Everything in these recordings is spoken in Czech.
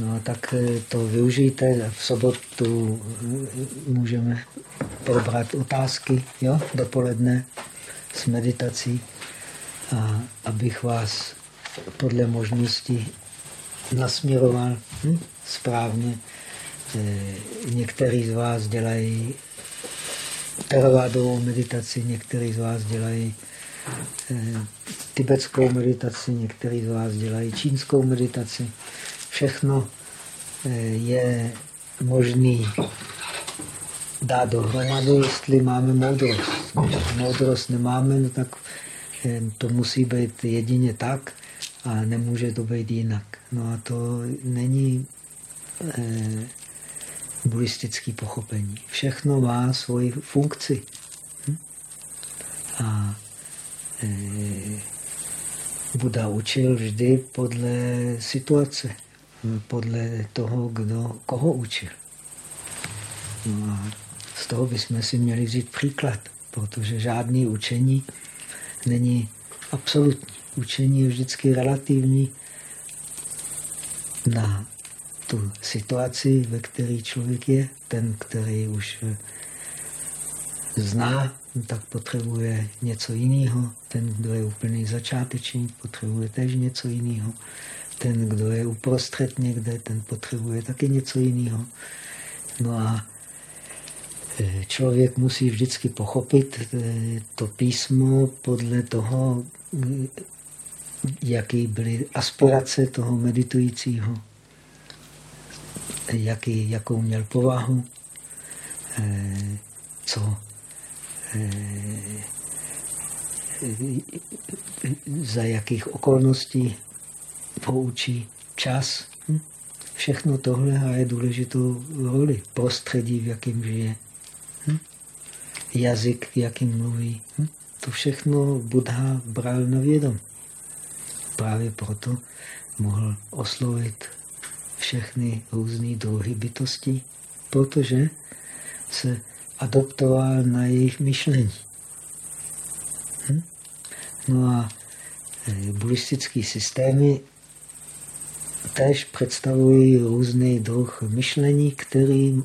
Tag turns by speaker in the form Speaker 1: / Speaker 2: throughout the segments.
Speaker 1: No tak eh, to využijte. V sobotu eh, můžeme probrat otázky jo? dopoledne s meditací, a abych vás podle možnosti nasměroval hm? správně. Eh, někteří z vás dělají teravádovou meditaci, někteří z vás dělají tibetskou meditaci, někteří z vás dělají čínskou meditaci všechno eh, je možný dát dohromady, jestli máme moudrost. Když moudrost nemáme, no tak eh, to musí být jedině tak a nemůže to být jinak. No a to není eh, buddhistické pochopení. Všechno má svoji funkci. Hm? A eh, Buda učil vždy podle situace podle toho, kdo koho učil. No a z toho bychom si měli vzít příklad, protože žádný učení není absolutní. Učení je vždycky relativní na tu situaci, ve které člověk je. Ten, který už zná, tak potřebuje něco jiného. Ten, kdo je úplný začátečník, potřebuje tež něco jiného ten, kdo je uprostřed někde, ten potřebuje taky něco jiného. No a e, člověk musí vždycky pochopit e, to písmo podle toho, jaký byly aspirace toho meditujícího, jaký, jakou měl povahu, e, co za jakých okolností poučí čas. Hm? Všechno tohle hraje důležitou roli. Prostředí, v jakém žije. Hm? Jazyk, jakým mluví. Hm? To všechno Buddha bral na vědom. Právě proto mohl oslovit všechny různé druhy bytostí, protože se adoptoval na jejich myšlení. Hm? No a eh, buddhistické systémy tež představují různý druh myšlení, který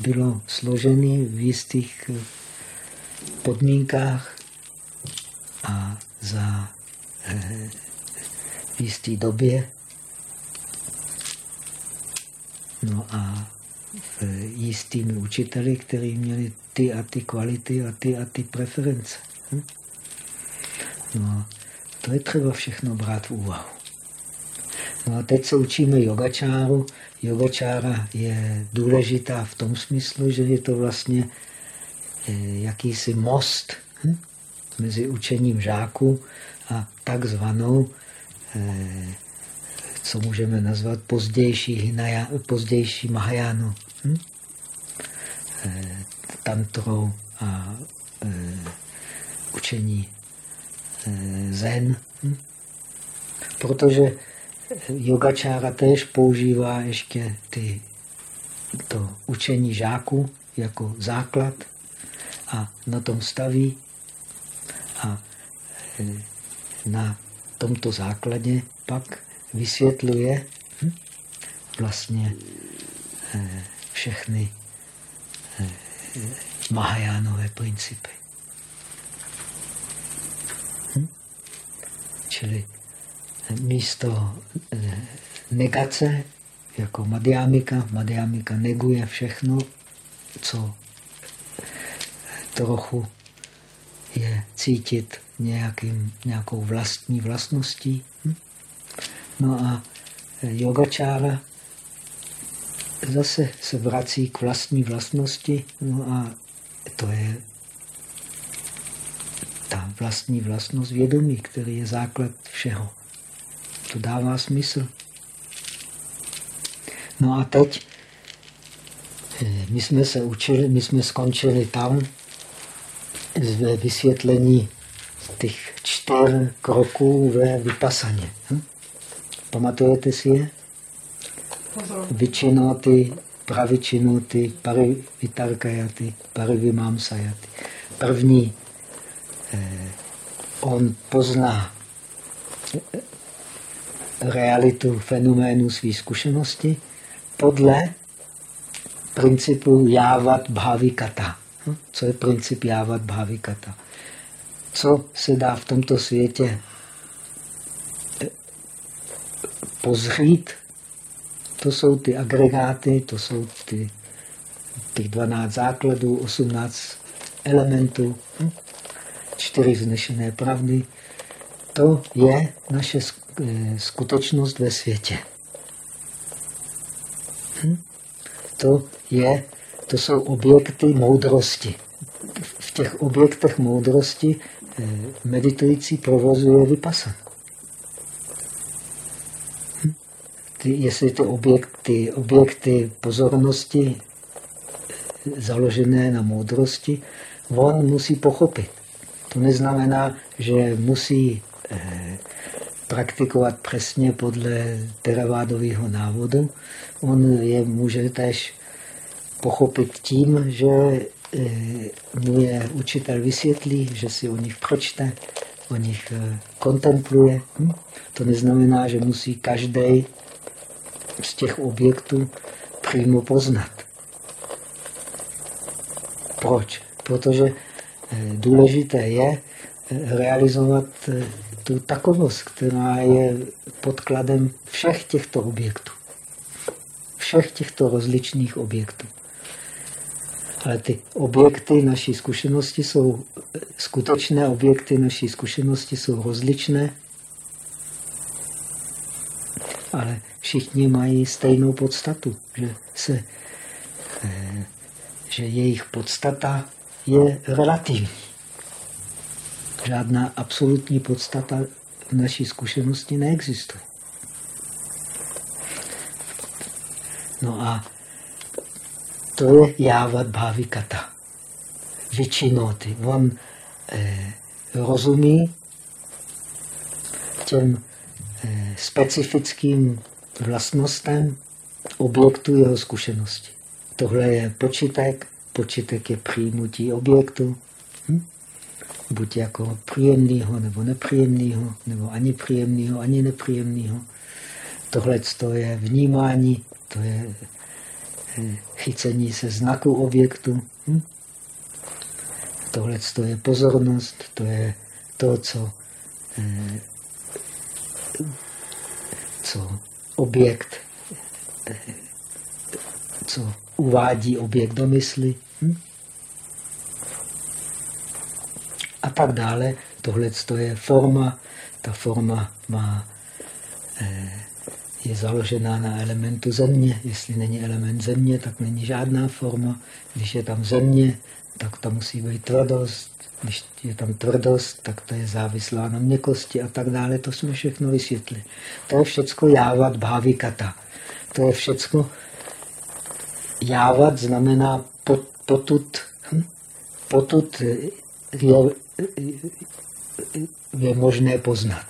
Speaker 1: bylo složený v jistých podmínkách a za eh, v jisté době. No a jistými učiteli, kteří měli ty a ty kvality a ty a ty preference. Hm? No, to je třeba všechno brát v úvahu. No a teď se učíme yogačáru. Yogačára je důležitá v tom smyslu, že je to vlastně eh, jakýsi most hm? mezi učením žáků a takzvanou, eh, co můžeme nazvat pozdější, hinaya, pozdější Mahajánu, hm? Eh, tantrou a učení zen. Hm? Protože yogačára též používá ještě ty, to učení žáků jako základ a na tom staví a e, na tomto základě pak vysvětluje hm, vlastně e, všechny e, Mahajánové principy. Hm? Čili místo eh, negace, jako Madhyamika. Madhyamika neguje všechno, co trochu je cítit nějakým, nějakou vlastní vlastností. Hm? No a eh, yogačára zase se vrací k vlastní vlastnosti, no a to je ta vlastní vlastnost vědomí, který je základ všeho. To dává smysl. No a teď eh, my jsme se učili, my jsme skončili tam ve vysvětlení těch čtyř kroků ve vypasaně. Hm? Pamatujete si je? Vyčinoty, pravičinoty, parivitarkajaty, parivimamsajaty. První, eh, on pozná realitu fenoménu své zkušenosti podle principu jávat bhavikata. Hm? Co je princip jávat bhavikata? Co se dá v tomto světě eh, pozřít, to jsou ty agregáty, to jsou ty, těch 12 základů, 18 elementů, hm? čtyři vznešené pravdy. To je naše skutečnost ve světě. Hm? To, je, to jsou objekty moudrosti. V těch objektech moudrosti eh, meditující provozuje vypasan. Hm? Ty, jestli ty objekty, objekty pozornosti eh, založené na moudrosti, on musí pochopit. To neznamená, že musí eh, praktikovat přesně podle teravádového návodu. On je může tež pochopit tím, že eh, mu je učitel vysvětlí, že si o nich pročte, o nich eh, kontempluje. Hm? To neznamená, že musí každý z těch objektů přímo poznat. Proč? Protože eh, důležité je realizovat tu takovost, která je podkladem všech těchto objektů. Všech těchto rozličných objektů. Ale ty objekty naší zkušenosti jsou skutečné objekty naší zkušenosti jsou rozličné, ale všichni mají stejnou podstatu, že, se, eh, že jejich podstata je relativní. Žádná absolutní podstata v naší zkušenosti neexistuje. No a to je jávat bhavikata. Vyčinoty. On eh, rozumí těm eh, specifickým vlastnostem objektu jeho zkušenosti. Tohle je počítek, počítek je přijmutí objektu. Buď jako příjemného nebo nepříjemného, nebo ani příjemného, ani nepříjemného. Tohle je vnímání, to je eh, chycení se znaku objektu. Hm? Tohle je pozornost, to je to, co, eh, co objekt, eh, co uvádí objekt do mysli. Hm? a tak dále. Tohle je forma. Ta forma má, eh, je založená na elementu země. Jestli není element země, tak není žádná forma. Když je tam země, tak tam musí být tvrdost. Když je tam tvrdost, tak to je závislá na měkosti a tak dále. To jsme všechno vysvětli. To je všecko jávat bhavikata. To je všecko jávat znamená potud, hm? potud je je možné poznat.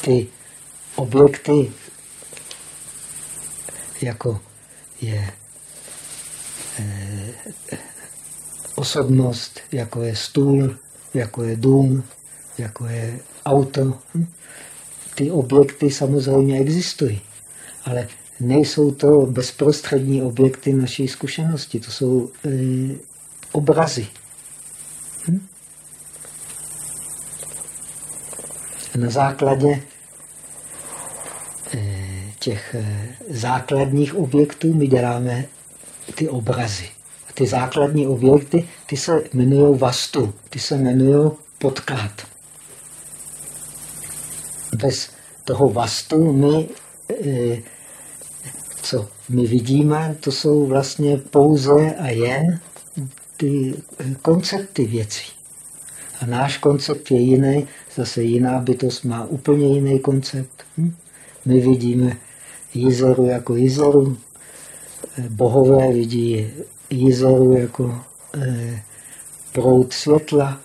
Speaker 1: Ty objekty, jako je eh, osobnost, jako je stůl, jako je dům, jako je auto. Hm? Ty objekty samozřejmě existují, ale nejsou to bezprostřední objekty naší zkušenosti, to jsou e, obrazy. Hm? Na základě e, těch e, základních objektů my děláme ty obrazy. A ty základní objekty, ty se jmenují vastu, ty se jmenují podklad. Bez toho vastu my e, co my vidíme, to jsou vlastně pouze a jen ty koncepty věcí. A náš koncept je jiný, zase jiná bytost má úplně jiný koncept. Hm? My vidíme jízeru jako jízeru, bohové vidí jízeru jako eh, proud světla.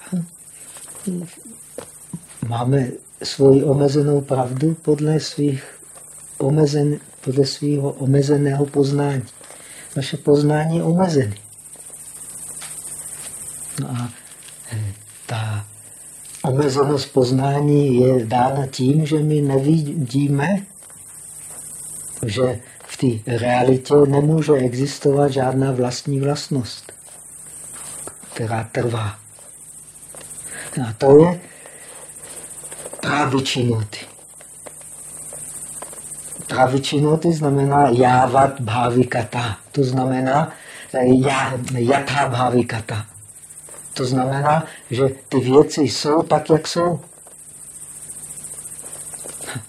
Speaker 1: Máme svoji omezenou pravdu podle svých omezen, podle svého omezeného poznání. Naše poznání je omezené. No a eh, ta omezenost poznání je dána tím, že my nevidíme, že v té realitě nemůže existovat žádná vlastní vlastnost, která trvá. A to je pravičinoty. Pravičinoty znamená jávat bhavikata. To znamená jatha bhavikata. To znamená, že ty věci jsou tak, jak jsou.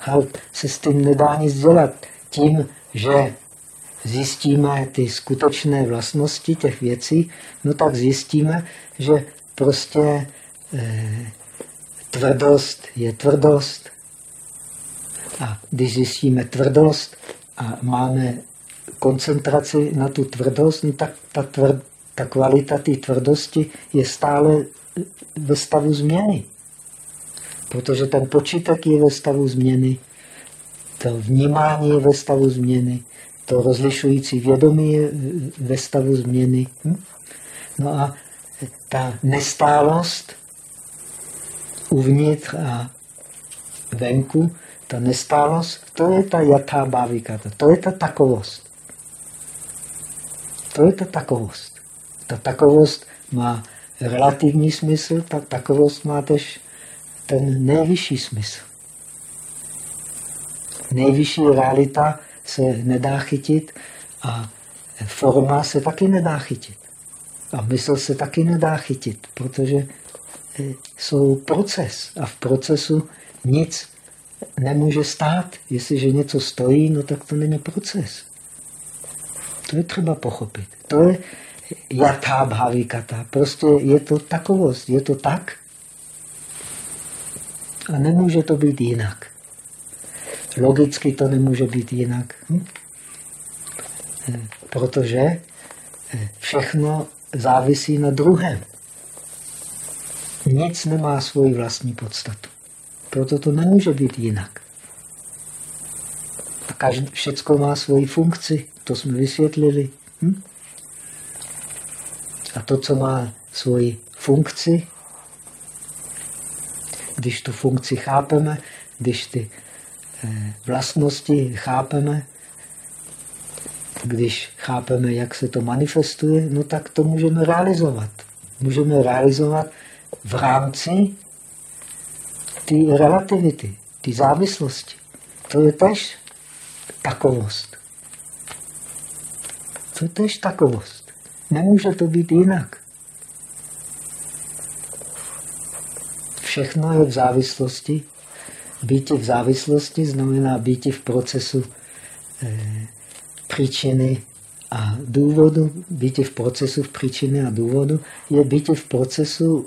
Speaker 1: Ale se s tím nedá nic dělat. Tím, že zjistíme ty skutečné vlastnosti těch věcí, no tak zjistíme, že prostě eh, tvrdost je tvrdost. A když zjistíme tvrdost a máme koncentraci na tu tvrdost, no tak ta, tvrd, ta kvalita té tvrdosti je stále ve stavu změny. Protože ten počítek je ve stavu změny, to vnímání je ve stavu změny, to rozlišující vědomí je ve stavu změny. Hm? No a ta nestálost uvnitř a venku, ta nestálost, to je ta jatá bávikata, to je ta takovost. To je ta takovost. Ta takovost má relativní smysl, ta takovost má tež ten nejvyšší smysl. Nejvyšší realita se nedá chytit a forma se taky nedá chytit. A mysl se taky nedá chytit, protože jsou proces a v procesu nic nemůže stát. Jestliže něco stojí, no tak to není proces. To je třeba pochopit. To je jatá bhavikata. Prostě je to takovost, je to tak. A nemůže to být jinak. Logicky to nemůže být jinak. Hm? Protože všechno závisí na druhém. Nic nemá svoji vlastní podstatu. Proto to nemůže být jinak. A každý, všecko má svoji funkci, to jsme vysvětlili. Hm? A to, co má svoji funkci, když tu funkci chápeme, když ty eh, vlastnosti chápeme, když chápeme, jak se to manifestuje, no tak to můžeme realizovat. Můžeme realizovat v rámci té relativity, té závislosti. To je tež takovost. To je tež takovost. Nemůže to být jinak. Všechno je v závislosti. Být v závislosti znamená být v procesu eh, příčiny a důvodu. Být v procesu v příčiny a důvodu je být v procesu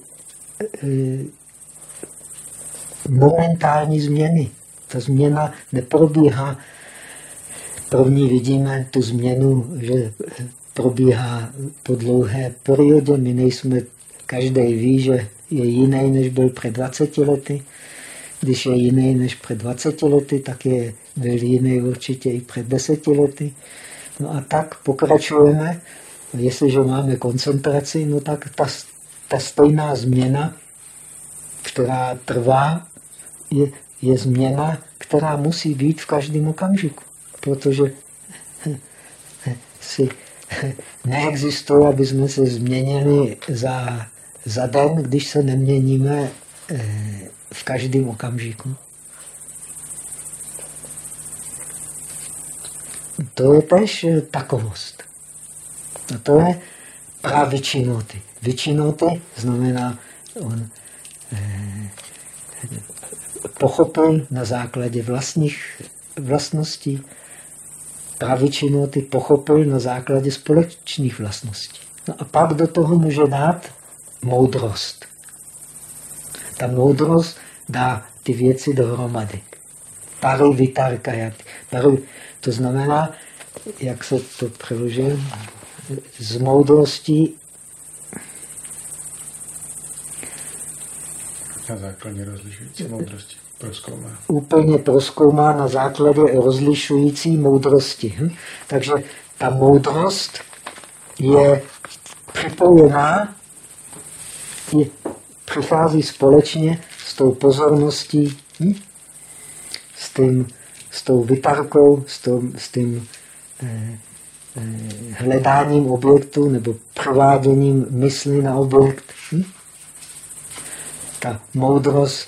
Speaker 1: Eh, momentální změny. Ta změna neprobíhá. První vidíme tu změnu, že probíhá po dlouhé periodě. My nejsme, každý ví, že je jiný, než byl před 20 lety. Když je jiný než před 20 lety, tak je byl jiný určitě i před 10 lety. No a tak pokračujeme. Jestliže máme koncentraci, no tak ta, ta stejná změna, která trvá, je, je změna, která musí být v každém okamžiku. Protože si neexistuje, aby jsme se změnili za, za den, když se neměníme eh, v každém okamžiku. To je tež takovost. A to je pravičinoty. Vyčinoty znamená, on eh, pochopil na základě vlastních vlastností, pravičinoty pochopil na základě společných vlastností. No a pak do toho může dát moudrost. Ta moudrost dá ty věci dohromady. Paru vitarkajat. Paru, to znamená, jak se to přeložil, z moudrosti
Speaker 2: Na základě rozlišující moudrosti proskoumá.
Speaker 1: Úplně proskoumá na základě rozlišující moudrosti. Hm? Takže ta moudrost je připojená, je, přichází společně s tou pozorností, hm? s, tím, s tou vytarkou, s, tom, s tím eh, eh, hledáním objektu nebo prováděním mysli na objekt. Hm? Ta moudrost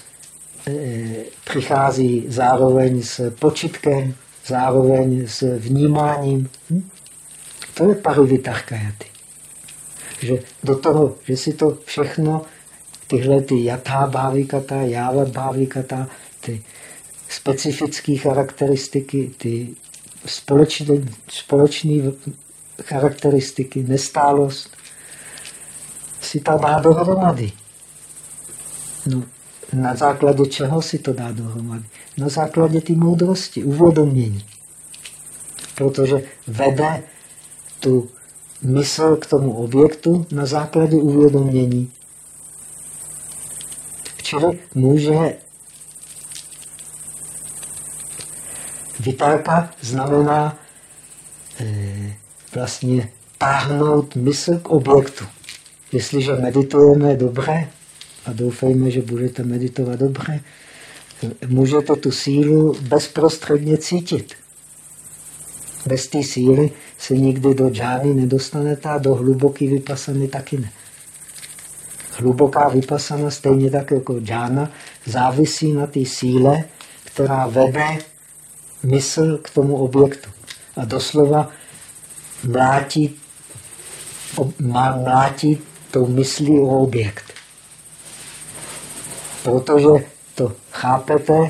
Speaker 1: eh, přichází zároveň s počitkem, zároveň s vnímáním. Hm? To je parivitarkajaty. Že do toho, že si to všechno, tyhle ty jatá bávikata, jáva bávikata, ty specifické charakteristiky, ty společné, společné charakteristiky, nestálost, si to dá dohromady. No, na základě čeho si to dá dohromady? Na základě té moudrosti, uvědomění. Protože vede tu mysl k tomu objektu na základě uvědomění. Čili může vytárka znamená e, vlastně táhnout mysl k objektu. Jestliže meditujeme dobře, a doufejme, že budete meditovat dobře, můžete tu sílu bezprostředně cítit. Bez té síly se nikdy do džány nedostanete a do hluboké vypasany taky ne. Hluboká vypasana, stejně tak jako džána, závisí na té síle, která vede mysl k tomu objektu. A doslova mlátí, mlátí tou myslí o objekt. Protože to chápete,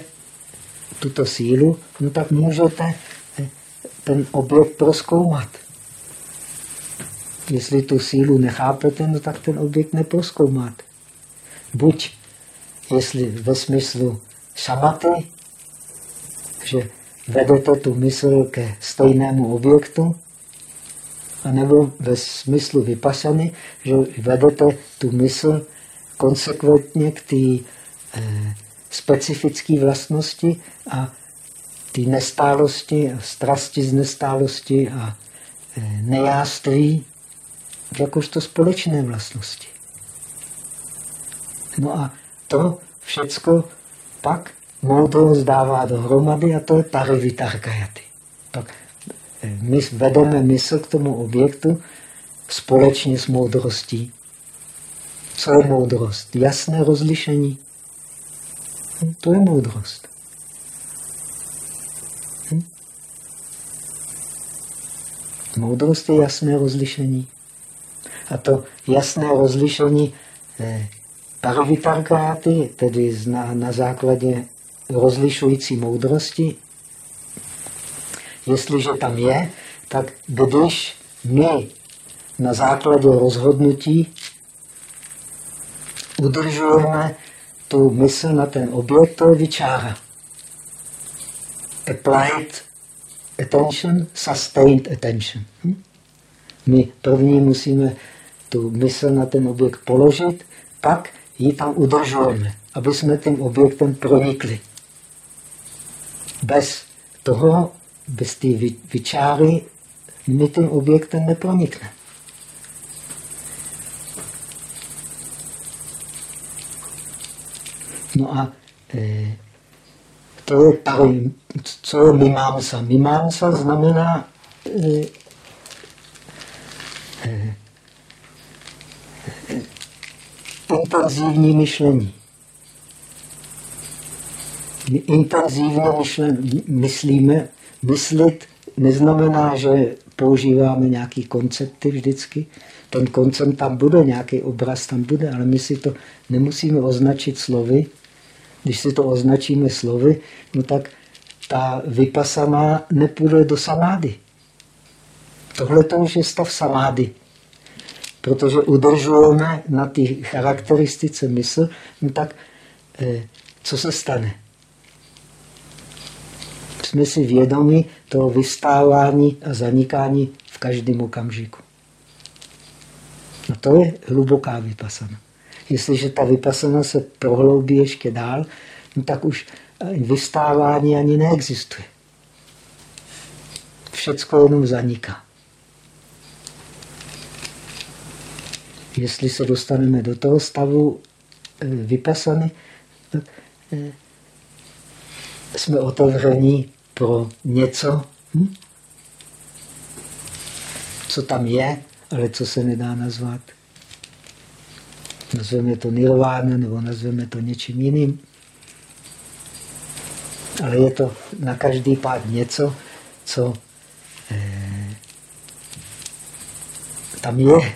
Speaker 1: tuto sílu, no tak můžete ten objekt proskoumat. Jestli tu sílu nechápete, no tak ten objekt neproskoumáte. Buď, jestli ve smyslu šamaty, že vedete tu mysl ke stejnému objektu, anebo ve smyslu vypasany, že vedete tu mysl konsekventně k té eh, specifické vlastnosti a ty nestálosti a strasti z nestálosti a e, nejáství jakožto společné vlastnosti. No a to všecko pak moudrost dává dohromady a to je parivitarkajaty. Tak e, my vedeme mysl k tomu objektu společně s moudrostí. Co je moudrost? Jasné rozlišení. Hm, to je moudrost. Moudrost je jasné rozlišení. A to jasné rozlišení eh, paravitarkáty, tedy na, na základě rozlišující moudrosti, jestliže tam je, tak když my na základě rozhodnutí udržujeme tu mysl na ten objekt, to je vyčára. Applied attention, sustained attention. Hm? My první musíme tu mysl na ten objekt položit, pak ji tam udržujeme, aby jsme tím objektem pronikli. Bez toho, bez té vyčáry, my tím objektem nepronikneme. No a e, to tady, co je mimamsa. Mimamsa znamená eh, eh, intenzivní myšlení. My intenzivně myslíme, myslit neznamená, že používáme nějaký koncepty vždycky. Ten koncept tam bude, nějaký obraz tam bude, ale my si to nemusíme označit slovy, když si to označíme slovy, no tak ta vypasaná nepůjde do samády. Tohle to už je stav samády. Protože udržujeme na té charakteristice mysl, no tak eh, co se stane? Jsme si vědomi toho vystávání a zanikání v každém okamžiku. No to je hluboká vypasana. Jestliže ta vypasana se prohloubí ještě dál, no tak už vystávání ani neexistuje. Všecko jenom zaniká. Jestli se dostaneme do toho stavu eh, vypasany, tak eh, jsme otevření pro něco, hm? co tam je, ale co se nedá nazvat. Nazveme to nirvána nebo nazveme to něčím jiným. Ale je to na každý pád něco, co eh, tam je.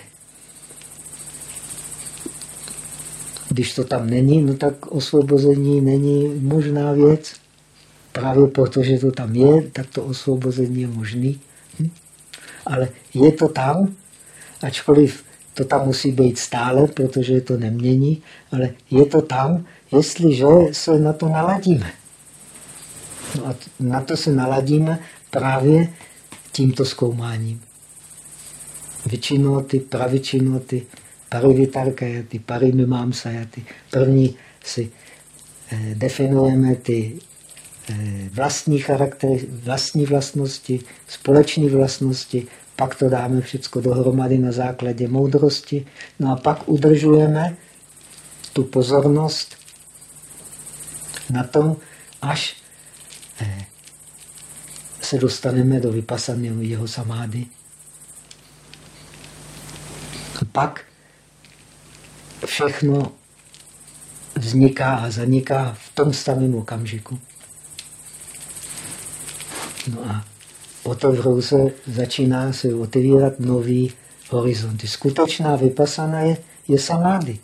Speaker 1: Když to tam není, no tak osvobození není možná věc. Právě protože to tam je, tak to osvobození je možný. Hm? Ale je to tam, ačkoliv to tam musí být stále, protože to nemění, ale je to tam, jestliže se na to naladíme. No a na to se naladíme právě tímto zkoumáním. Vyčinoty, pravičinoty, parivitarkajaty, parimimamsajaty. První si eh, definujeme ty eh, vlastní charaktery, vlastní vlastnosti, společné vlastnosti, pak to dáme všechno dohromady na základě moudrosti, no a pak udržujeme tu pozornost na tom, až eh, se dostaneme do vypasaného jeho samády. Pak všechno vzniká a zaniká v tom samém okamžiku. No a otevřou se, začíná se otevírat nový horizonty. Skutečná vypasaná je, je samády.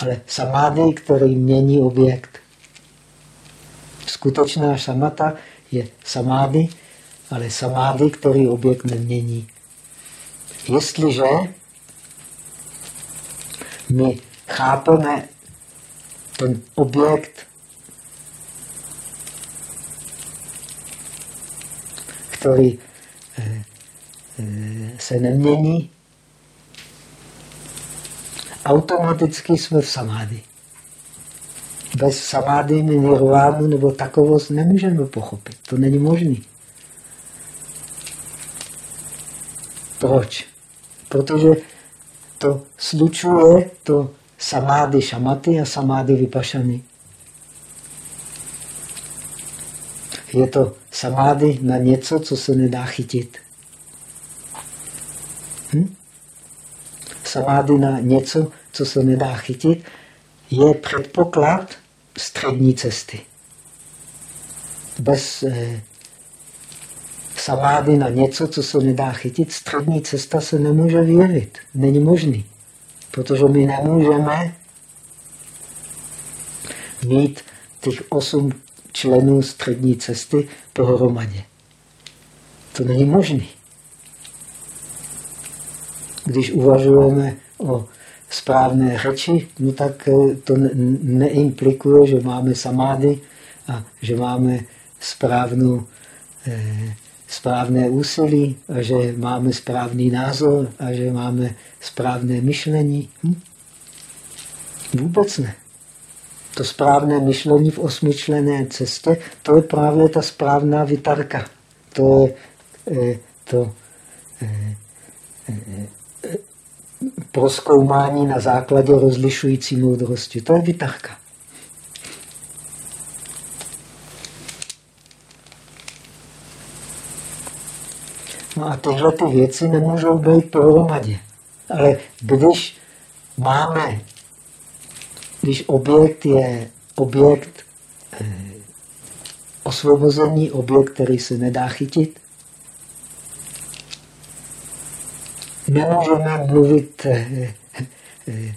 Speaker 1: Ale samády, který mění objekt. Skutečná samata je samády, ale samády, který objekt nemění. Jestliže my chápeme ten objekt, který eh, eh, se nemění, automaticky jsme v samády. Bez samády my nirvánu nebo takovost nemůžeme pochopit. To není možné. Proč? Protože to slučuje to samády šamaty a samády vypašany. Je to samády na něco, co se nedá chytit. Hm? Samády na něco, co se nedá chytit, je předpoklad střední cesty. Bez eh, samády na něco, co se nedá chytit, střední cesta se nemůže vyjevit. Není možný. Protože my nemůžeme mít těch osm členů střední cesty pohromadě. To není možné. Když uvažujeme o správné řeči, no tak eh, to neimplikuje, že máme samády a že máme správnou eh, správné úsilí a že máme správný názor a že máme správné myšlení. Hm? Vůbec ne. To správné myšlení v osmičlené cestě, to je právě ta správná vytarka. To je eh, to eh, eh, proskoumání na základě rozlišující moudrosti. To je vytarka. No a tyhle ty věci nemůžou být pohromadě. Ale když máme, když objekt je objekt eh, osvobození, objekt, který se nedá chytit, nemůžeme mluvit eh, eh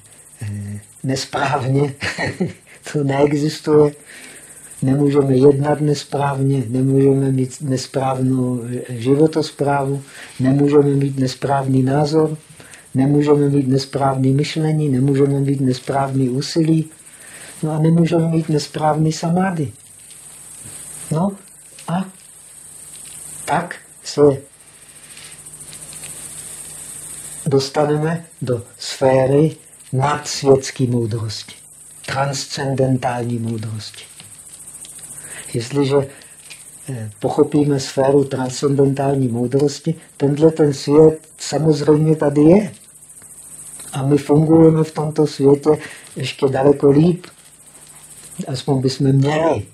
Speaker 1: nesprávně, to neexistuje nemůžeme jednat nesprávně, nemůžeme mít nesprávnou životosprávu, nemůžeme mít nesprávný názor, nemůžeme mít nesprávný myšlení, nemůžeme mít nesprávný úsilí, no a nemůžeme mít nesprávný samády. No a tak se dostaneme do sféry nadsvětské moudrosti, transcendentální moudrosti. Jestliže eh, pochopíme sféru transcendentální moudrosti, tenhle ten svět samozřejmě tady je. A my fungujeme v tomto světě ještě daleko líp, Aspoň bychom měli,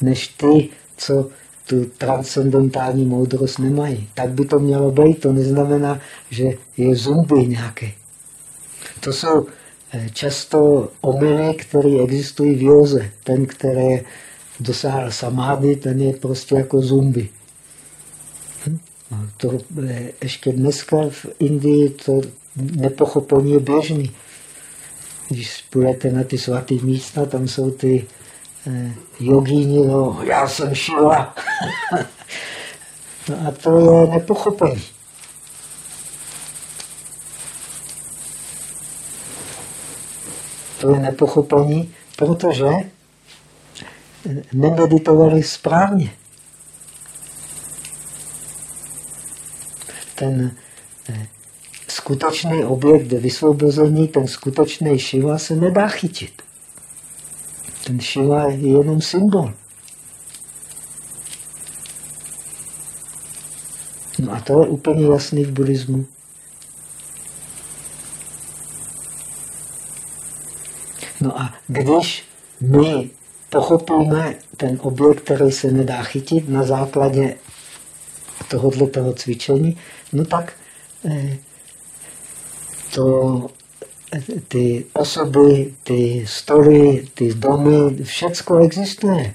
Speaker 1: než ty, co tu transcendentální moudrost nemají. Tak by to mělo být. To neznamená, že je zuby nějaké. To jsou eh, často omily, které existují v józe. Ten, který dosáhl samády, ten je prostě jako zumbi. Hm? To eh, ještě dneska v Indii to nepochopení je běžný. Když půjdete na ty svaté místa, tam jsou ty eh, jogíni, no, já jsem Šiva. no a to je nepochopení. To je nepochopení, protože nemeditovali správně. Ten eh, skutečný objekt vysvobození, ten skutečný Šiva se nedá chytit. Ten Šiva je jenom symbol. No a to je úplně jasný v buddhismu. No a když my pochopíme ten objekt, který se nedá chytit na základě tohoto cvičení, no tak eh, to, ty osoby, ty story, ty domy, všecko existuje.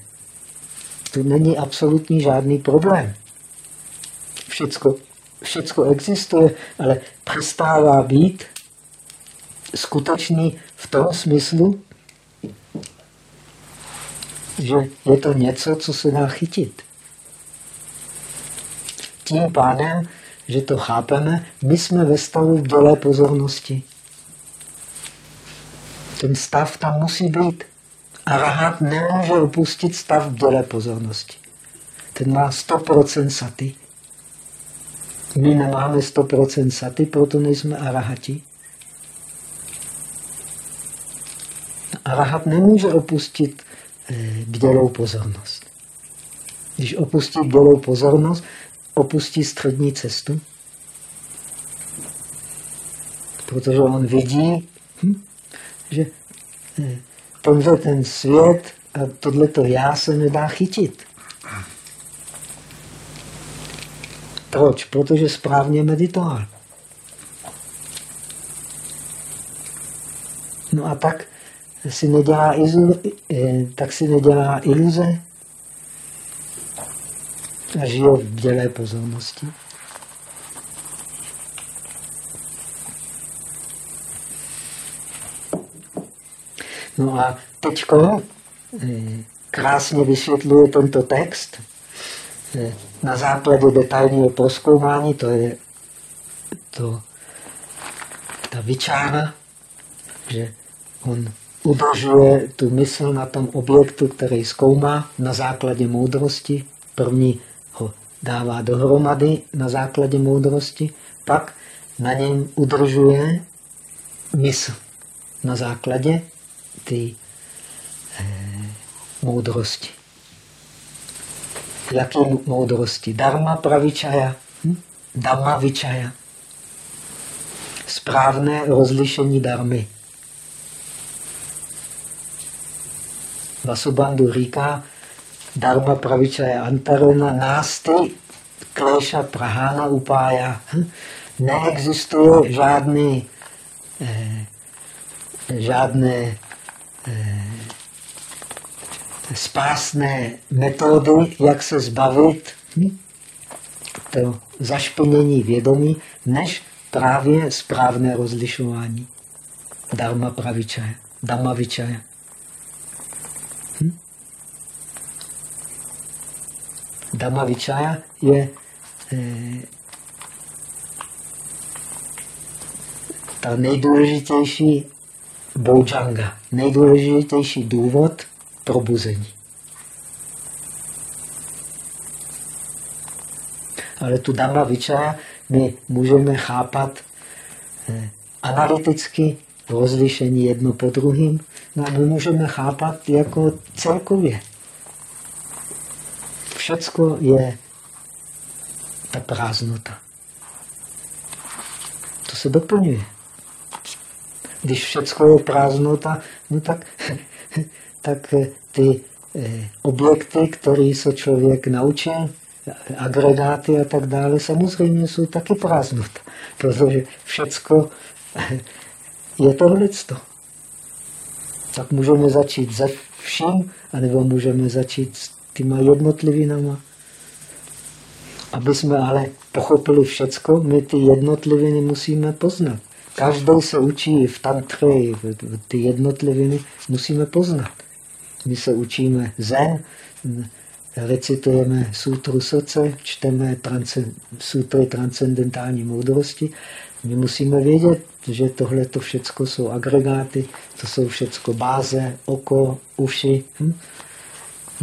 Speaker 1: To není absolutní žádný problém. Všecko, všecko existuje, ale přestává být skutečný v tom smyslu, že je to něco, co se dá chytit. Tím pádem, že to chápeme, my jsme ve stavu dole pozornosti. Ten stav tam musí být. A rahat nemůže opustit stav dole pozornosti. Ten má 100% saty. My nemáme 100% saty, proto nejsme arahati. Arahat nemůže opustit Eh, bdělou pozornost. Když opustí bdělou pozornost, opustí střední cestu, protože on vidí, hm, že eh, tenhle ten svět a tohleto já se nedá chytit. Proč? Protože správně meditoval. No a tak si nedělá izu, eh, tak si nedělá iluze a žije v dělé pozornosti. No a teďko eh, krásně vysvětluje tento text eh, na základě detailního proskoumání, to je to, ta vyčára, že on udržuje tu mysl na tom objektu, který zkoumá na základě moudrosti. První dává dohromady na základě moudrosti, pak na něm udržuje mysl na základě ty eh, moudrosti. Jaké moudrosti? Dharma pravičaja, hm? Dhamma vičaja. Správné rozlišení darmy. Vasubandhu říká, Dharma pravičaya antarona násty kleša prahana upája. Hm? Neexistuje žádný, eh, žádné eh, spásné metody, jak se zbavit hm? to zašpinění vědomí, než právě správné rozlišování. Dharma pravičaja, dhamma vičaja. Dhamma Vichaya je eh, ta nejdůležitější bojanga, nejdůležitější důvod probuzení. Ale tu Dhamma Vichaya my můžeme chápat eh, analyticky, rozlišení jedno po druhým, no a my můžeme chápat jako celkově všecko je ta prázdnota. To se doplňuje. Když všecko je prázdnota, no tak tak ty objekty, které se člověk naučil, agregáty a tak dále, samozřejmě jsou taky prázdnota, protože všecko je tohleto. Tak můžeme začít ze vším, anebo můžeme začít s těma jednotlivinama. Aby jsme ale pochopili všecko, my ty jednotliviny musíme poznat. Každou se učí v tantře, ty jednotliviny musíme poznat. My se učíme zen, recitujeme sutru srdce, čteme sutry transcendentální moudrosti. My musíme vědět, že tohle to všecko jsou agregáty, to jsou všecko báze, oko, uši. Hm?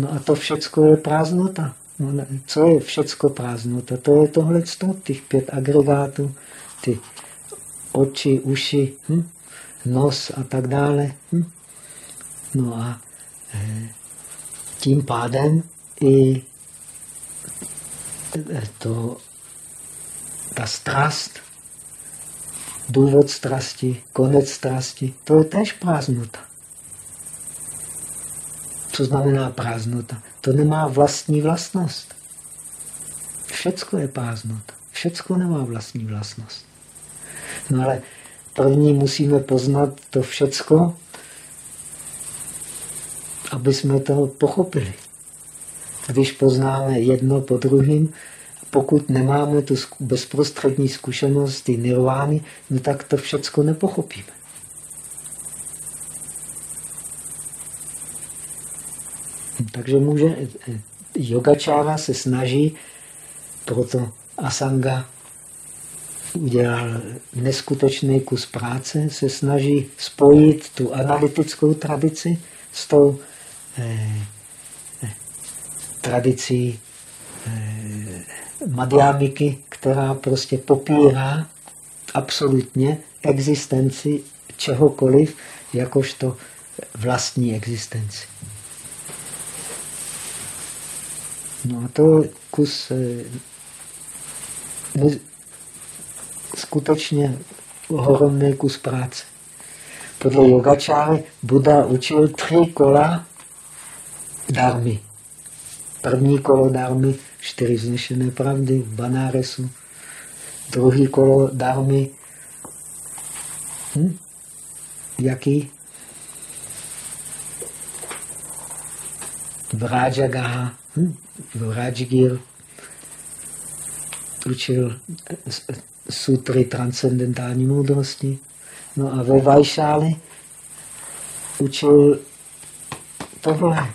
Speaker 1: No a to všecko je prázdnota. No, co je všecko prázdnota? To je tohle, těch pět agregátů, ty oči, uši, hm? nos a tak dále. Hm? No a eh, tím pádem i to, ta strast, důvod strasti, konec strasti, to je tež prázdnota. Co znamená prázdnota? To nemá vlastní vlastnost. Všecko je prázdnota. Všecko nemá vlastní vlastnost. No ale první musíme poznat to všecko, aby jsme to pochopili když poznáme jedno po druhém, pokud nemáme tu bezprostřední zkušenost, ty nirvány, no tak to všecko nepochopíme. Takže může, yogačára se snaží, proto Asanga udělal neskutečný kus práce, se snaží spojit tu analytickou tradici s tou eh, tradicí eh, Madhyamiky, která prostě popírá absolutně existenci čehokoliv jakožto vlastní existenci. No a to je kus eh, skutečně ohromný kus práce. Podle yogačáry Buda učil tři kola darmy. První kolo dármy, čtyři vznešené pravdy v Banáresu. Druhý kolo dármy, hm? jaký? V Rajagaha, hm? V Rajgir učil sutry transcendentální moudrosti. No a ve Vajšáli učil tohle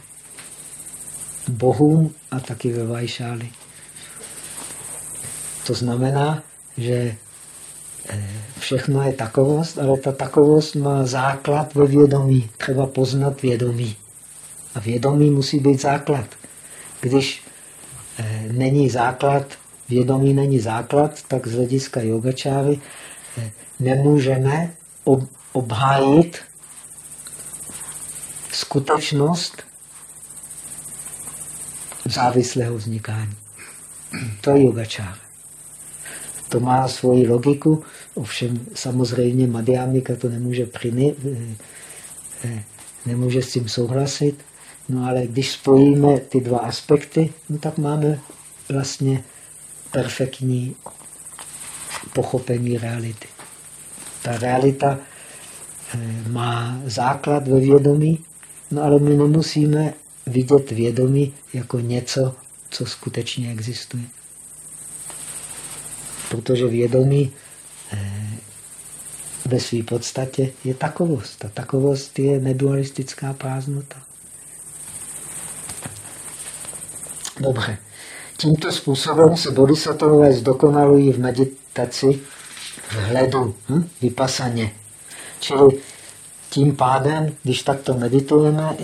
Speaker 1: bohům a taky ve Vajšáli. To znamená, že eh, všechno je takovost, ale ta takovost má základ ve vědomí. Třeba poznat vědomí. A vědomí musí být základ. Když eh, není základ, vědomí není základ, tak z hlediska yogačávy eh, nemůžeme obhájit skutečnost závislého vznikání. To je yogačára. To má svoji logiku, ovšem samozřejmě Madhyamika to nemůže, přiny, eh, eh, nemůže s tím souhlasit, no ale když spojíme ty dva aspekty, no tak máme vlastně perfektní pochopení reality. Ta realita eh, má základ ve vědomí, no ale my nemusíme vidět vědomí jako něco, co skutečně existuje. Protože vědomí eh, ve své podstatě je takovost. A takovost je nedualistická prázdnota. Dobře. Tímto způsobem se bodhisattvové zdokonalují v meditaci v hledu, hm? vypasaně. Čili tím pádem, když takto meditujeme,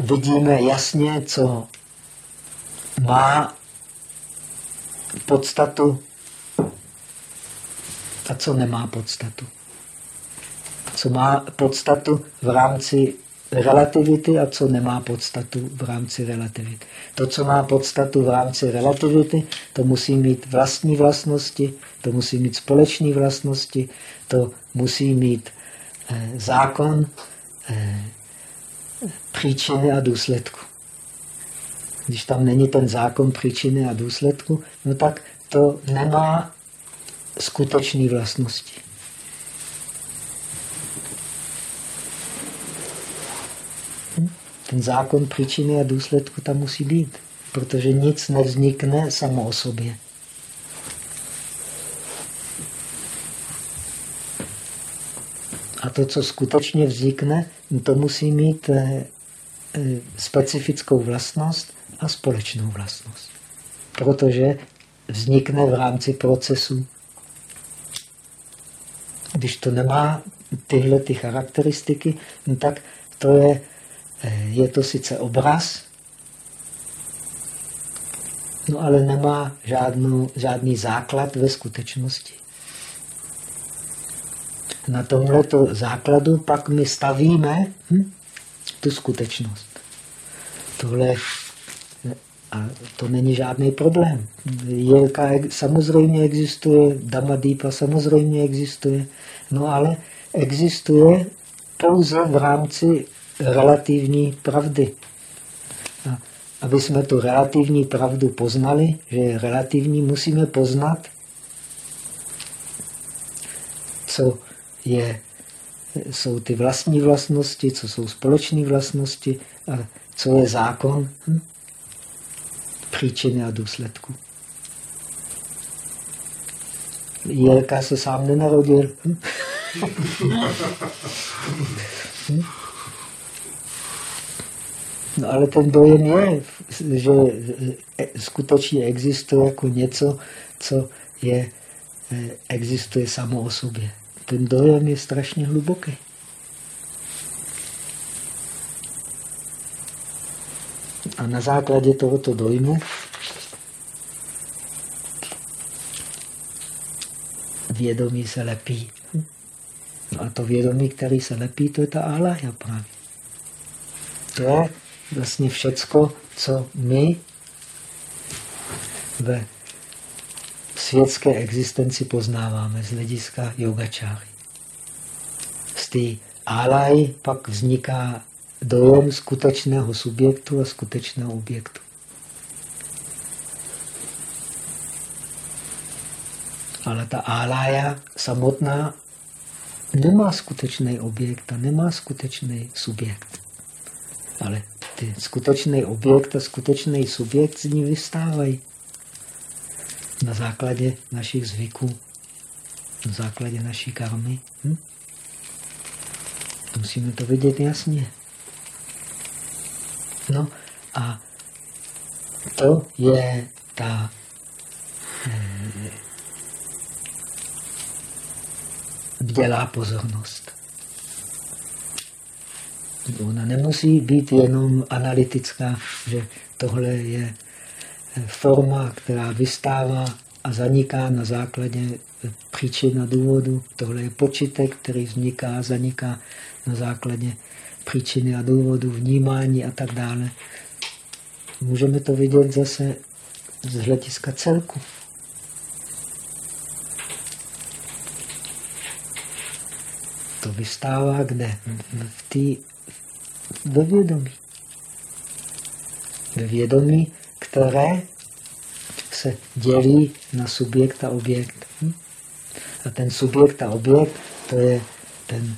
Speaker 1: vidíme jasně, co má podstatu a co nemá podstatu. Co má podstatu v rámci relativity a co nemá podstatu v rámci relativity. To, co má podstatu v rámci relativity, to musí mít vlastní vlastnosti, to musí mít společné vlastnosti, to musí mít eh, zákon eh, příčiny a důsledku. Když tam není ten zákon příčiny a důsledku, no tak to nemá skutečné vlastnosti. Ten zákon příčiny a důsledku tam musí být, protože nic nevznikne samo o sobě. A to, co skutečně vznikne, to musí mít eh, eh, specifickou vlastnost a společnou vlastnost. Protože vznikne v rámci procesu. Když to nemá tyhle ty charakteristiky, no tak to je, je to sice obraz, no ale nemá žádnou, žádný základ ve skutečnosti na tomto základu pak my stavíme hm, tu skutečnost. Tohle a to není žádný problém. Jelka samozřejmě existuje, Damadýpa samozřejmě existuje, no ale existuje pouze v rámci relativní pravdy. A aby jsme tu relativní pravdu poznali, že je relativní, musíme poznat, co je, jsou ty vlastní vlastnosti, co jsou společné vlastnosti a co je zákon hm? příčiny a důsledku. Jelka se sám nenarodil. Hm? No ale ten dojem je, že skutečně existuje jako něco, co je, eh, existuje samo o sobě ten dojem je strašně hluboký. A na základě tohoto dojmu vědomí se lepí. No a to vědomí, který se lepí, to je ta alaya právě. To je vlastně všecko, co my ve světské existenci poznáváme z hlediska yogačáry. Z té alaj pak vzniká dojem skutečného subjektu a skutečného objektu. Ale ta alaya samotná nemá skutečný objekt a nemá skutečný subjekt. Ale ty skutečný objekt a skutečný subjekt z ní vystávají na základě našich zvyků, na základě naší karmy. Hm? Musíme to vidět jasně. No a to je ta eh, bdělá pozornost. Ona nemusí být jenom analytická, že tohle je forma, která vystává a zaniká na základě příčin a důvodu. Tohle je počítek, který vzniká a zaniká na základě příčiny a důvodu, vnímání a tak dále. Můžeme to vidět zase z hlediska celku. To vystává kde? V tý, ve vědomí. Ve vědomí které se dělí na subjekt a objekt. Hm? A ten subjekt a objekt, to je, ten,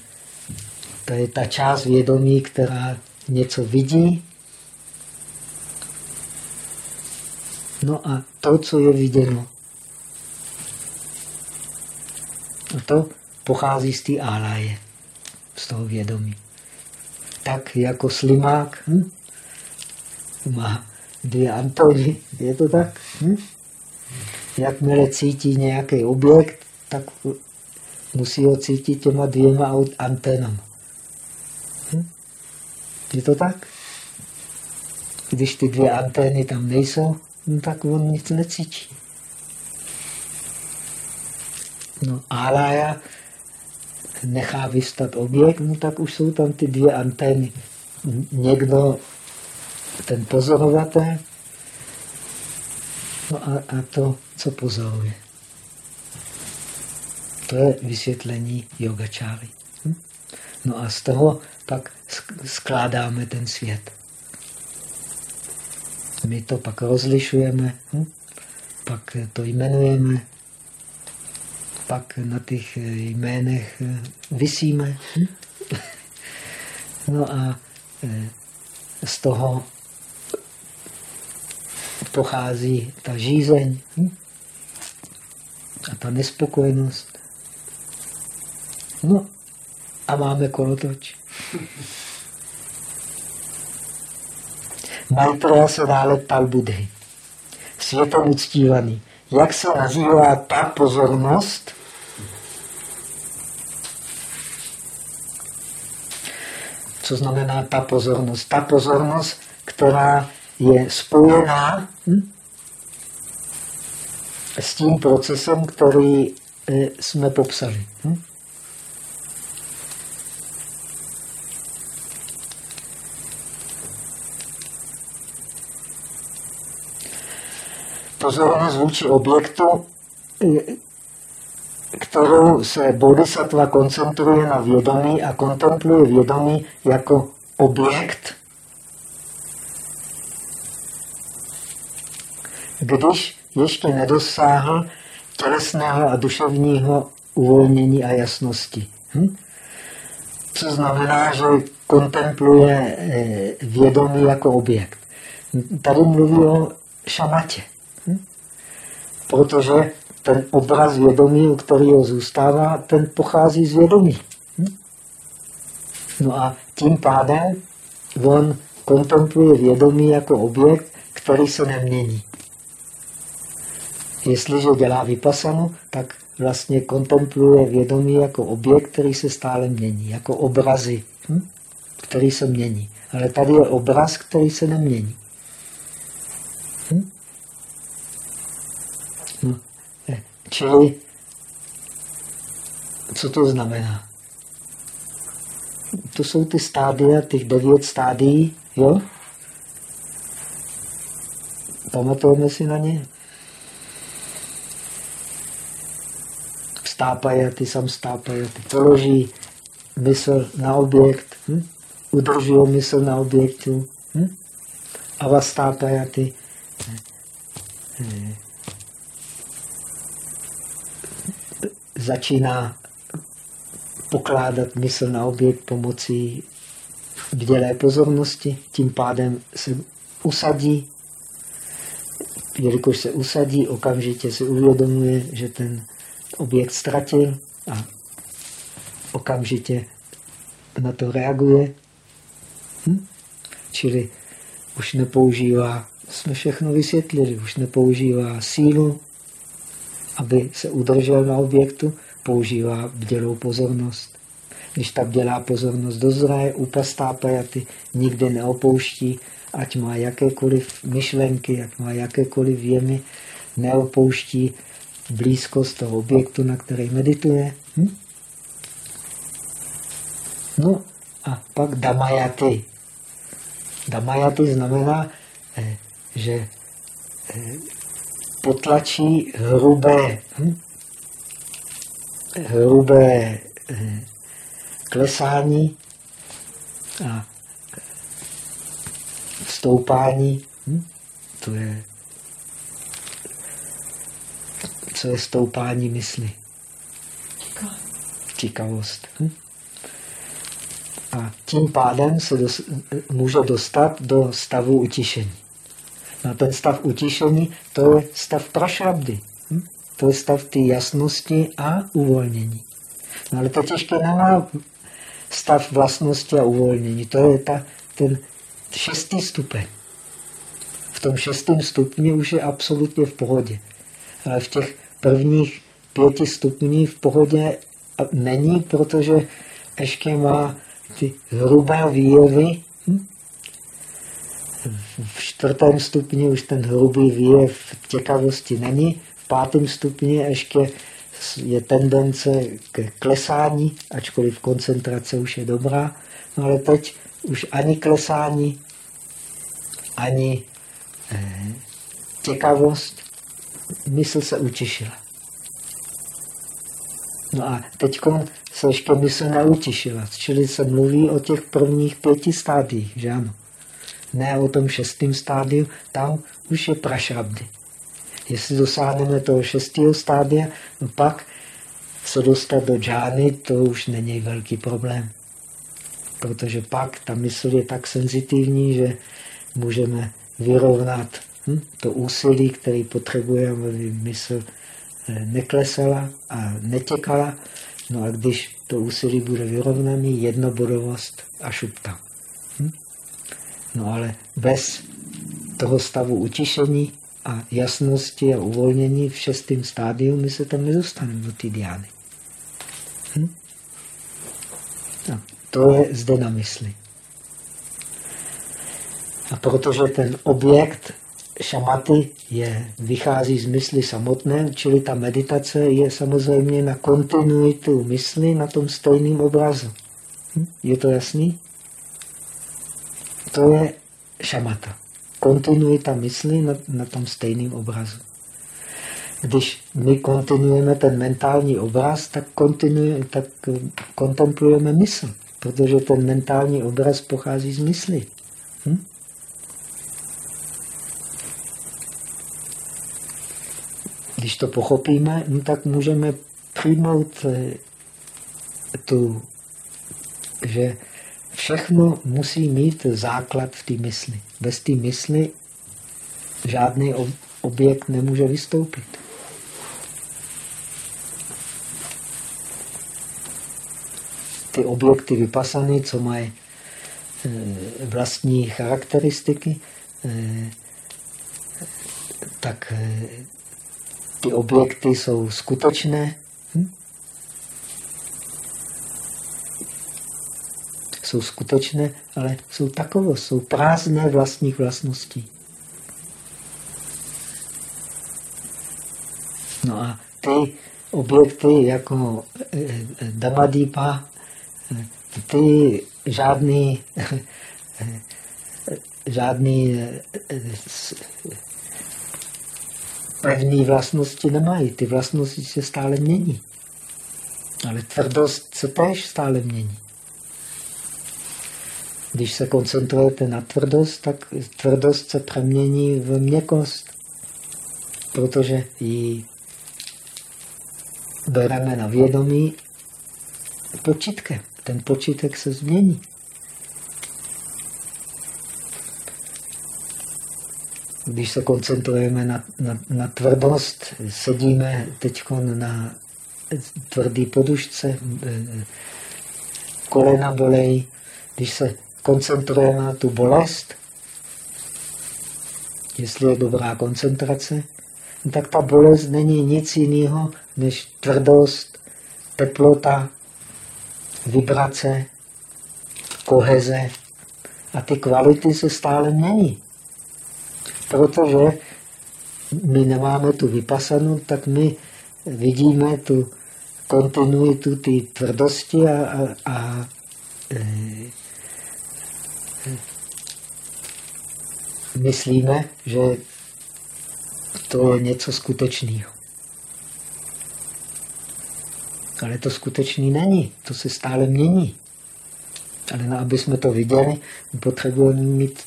Speaker 1: to je ta část vědomí, která něco vidí. No a to, co je viděno, a to pochází z té álaje, z toho vědomí. Tak jako slimák hm? má dvě antony. Je to tak? Hm? Jakmile cítí nějaký objekt, tak musí ho cítit těma dvěma antenama. Hm? Je to tak? Když ty dvě antény tam nejsou, no tak on nic necítí. No, alaya nechá vystat objekt, no tak už jsou tam ty dvě antény. Někdo ten pozorovatel no a, a to, co pozoruje. To je vysvětlení yogačáry. Hm? No a z toho pak skládáme ten svět. My to pak rozlišujeme, hm? pak to jmenujeme, pak na těch jménech vysíme. Hm? No a eh, z toho pochází ta žízeň hm? a ta nespokojenost. No a máme kolotoč. Maitreya se dále ptal Budhy. Světom uctívaný. Jak se nazývá ta pozornost, co znamená ta pozornost? Ta pozornost, která je spojená hm, s tím procesem, který eh, jsme popsali. Hm? pozornost vůči objektu, kterou se bodhisattva koncentruje na vědomí a kontempluje vědomí jako objekt, když ještě nedosáhl tělesného a duševního uvolnění a jasnosti. Hm? Co znamená, že kontempluje eh, vědomí jako objekt. Tady mluví o šamatě protože ten obraz vědomí, u kterého zůstává, ten pochází z vědomí. Hm? No a tím pádem on kontempluje vědomí jako objekt, který se nemění. Jestliže dělá vypasanu, tak vlastně kontempluje vědomí jako objekt, který se stále mění, jako obrazy, hm? který se mění. Ale tady je obraz, který se nemění. Hm? No. Čili, co to znamená? To jsou ty stádia, těch devět stádií, jo? Pamatujeme si na ně? Sam stápajaty. Položí mysl na objekt, hm? udržují mysl na objektu. Hm? Avastápajaty. Hm? Začíná pokládat mysl na objekt pomocí bdělé pozornosti, tím pádem se usadí. Jelikož se usadí, okamžitě se uvědomuje, že ten objekt ztratil a okamžitě na to reaguje. Hm? Čili už nepoužívá, jsme všechno vysvětlili, už nepoužívá sílu, aby se udržel na objektu, používá bdělou pozornost. Když ta bdělá pozornost dozraje, upastápajaty nikdy neopouští, ať má jakékoliv myšlenky, ať má jakékoliv věmy, neopouští blízkost toho objektu, na který medituje. Hm? No a pak damajaty. Damajaty znamená, eh, že eh, potlačí hrubé, hm? hrubé hm, klesání a stoupání. Hm? To je, co je stoupání mysli. Čikavost. Hm? A tím pádem se dos, může dostat do stavu utišení. Na ten stav utišení, to je stav prašabdy. Hm? To je stav té jasnosti a uvolnění. No ale to těžké nemá stav vlastnosti a uvolnění. To je ta, ten šestý stupeň. V tom šestém stupni už je absolutně v pohodě. Ale v těch prvních pěti stupních v pohodě není, protože ještě má ty hrubé výjevy v čtvrtém stupni už ten hrubý výjev těkavosti není, v pátém stupni ještě je tendence k klesání, ačkoliv koncentrace už je dobrá, no ale teď už ani klesání, ani eh, těkavost, mysl se utěšila. No a teď se ještě mysl neutišila. Čili se mluví o těch prvních pěti stádiích, že ano. Ne o tom šestém stádiu, tam už je prašrabdy. Jestli dosáhneme toho šestého stádia, no pak se dostat do džány, to už není velký problém. Protože pak ta mysl je tak senzitivní, že můžeme vyrovnat hm, to úsilí, které potřebujeme, aby mysl eh, neklesala a netěkala. No a když to úsilí bude vyrovnaný, jednobodovost a šupta. No ale bez toho stavu utišení a jasnosti a uvolnění v šestém stádiu my se tam nedostaneme do té diány. Hm? No, to je zde na mysli. A protože ten objekt šamaty je, vychází z mysli samotné, čili ta meditace je samozřejmě na kontinuitu mysli na tom stejném obrazu. Hm? Je to jasný? To je šamata. Kontinuita mysli na, na tom stejném obrazu. Když my kontinuujeme ten mentální obraz, tak, tak kontemplujeme mysl, protože ten mentální obraz pochází z mysli. Hm? Když to pochopíme, no tak můžeme přijmout eh, tu, že všechno musí mít základ v té mysli. Bez té mysli žádný objekt nemůže vystoupit. Ty objekty vypasané, co mají eh, vlastní charakteristiky, eh, tak ty objekty jsou skutečné. Hm? Jsou skutečné, ale jsou takové, jsou prázdné vlastních vlastností. No a ty objekty jako eh, eh, Damadípa, eh, ty žádný, žádný pevné vlastnosti nemají. Ty vlastnosti se stále mění. Ale tvrdost se též stále mění. Když se koncentrujete na tvrdost, tak tvrdost se přemění v měkost, protože ji bereme na vědomí počítkem. Ten počítek se změní. když se koncentrujeme na, na, na tvrdost, sedíme teď na tvrdý podušce, kolena bolejí, když se koncentrujeme na tu bolest, jestli je dobrá koncentrace, tak ta bolest není nic jiného než tvrdost, teplota, vibrace, koheze. A ty kvality se stále mění. Protože my nemáme tu vypasanu, tak my vidíme tu kontinuitu té tvrdosti a, a, a e, myslíme, že to je něco skutečného. Ale to skutečný není, to se stále mění. Ale aby jsme to viděli, potřebujeme mít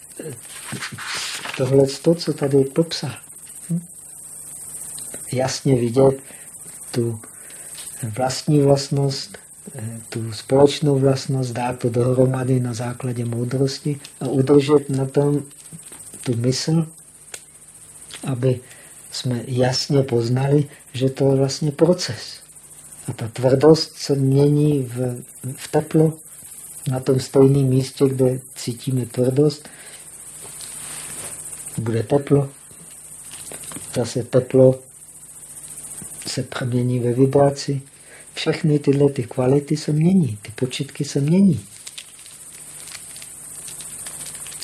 Speaker 1: tohle to, co tady popsal. Hm? Jasně vidět tu vlastní vlastnost, eh, tu společnou vlastnost, dát to dohromady na základě moudrosti a udržet na tom tu mysl, aby jsme jasně poznali, že to je vlastně proces. A ta tvrdost se mění v, v teplo na tom stejném místě, kde cítíme tvrdost, bude teplo, zase teplo se přemění ve vibraci. Všechny tyhle ty kvality se mění, ty počitky se mění.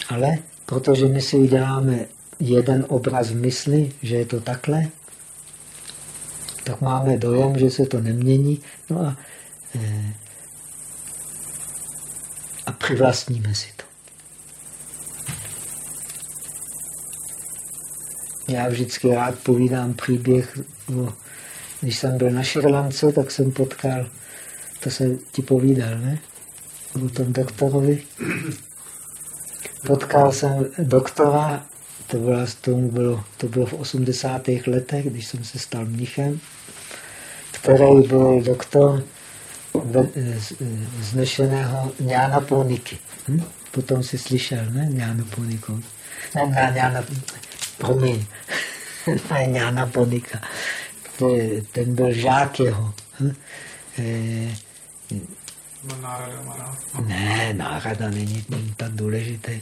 Speaker 1: Ale protože my si uděláme jeden obraz mysli, že je to takhle, tak máme dojem, že se to nemění. No a, e, a přivlastníme si to. Já vždycky rád povídám příběh, když jsem byl na Šrlance, tak jsem potkal To se ti povídal, ne? O tom doktorovi. Potkal jsem doktora, to bylo, tomu bylo, to bylo v 80. letech, když jsem se stal mnichem, který byl doktor znešeného Jana Poniky. Hm? Potom si slyšel, ne? Jana Poniku. Ne, ne, Jana, promiň. ne, Jana Ponika. Ten byl žák jeho. Hm? E, ne, nárada není, není tak důležitý.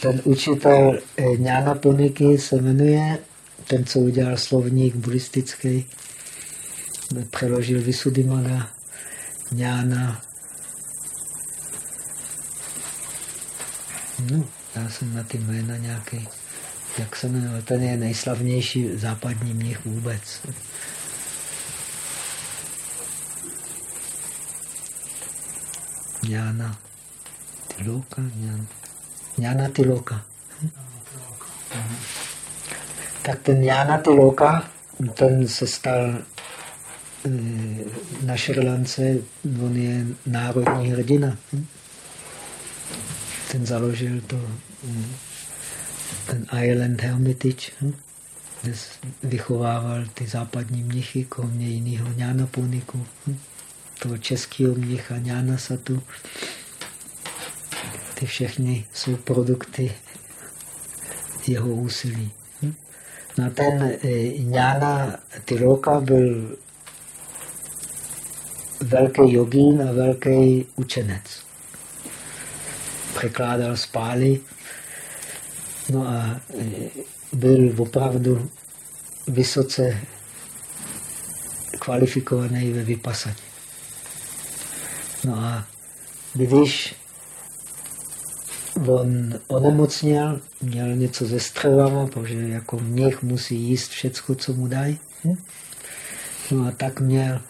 Speaker 1: Ten učitel Jana Poniky se jmenuje, ten, co udělal slovník buddhistický, přeložil Visuddhimana, Jana. No, já jsem na ty jména nějaký, jak se jmenuje, ten je nejslavnější západní mnich vůbec. Jana Tiloka, Jana, Jana Tiloka. Hm? Tak ten Jana Tiloka, ten se stal na Šrilance on je národní hrdina. Ten založil to, ten Island Hermitage, kde vychovával ty západní mnichy, kromě jiného Jnana Puniku, toho českého mnicha Jnana Satu. Ty všechny jsou produkty jeho úsilí. Na ten Jnana Tiloka byl velký jogín a velký učenec. Překládal spály, no a e, byl opravdu vysoce kvalifikovaný ve vypasaní. No a když on onemocněl, měl něco ze střevama, protože jako měch musí jíst všecko, co mu dají. No a tak měl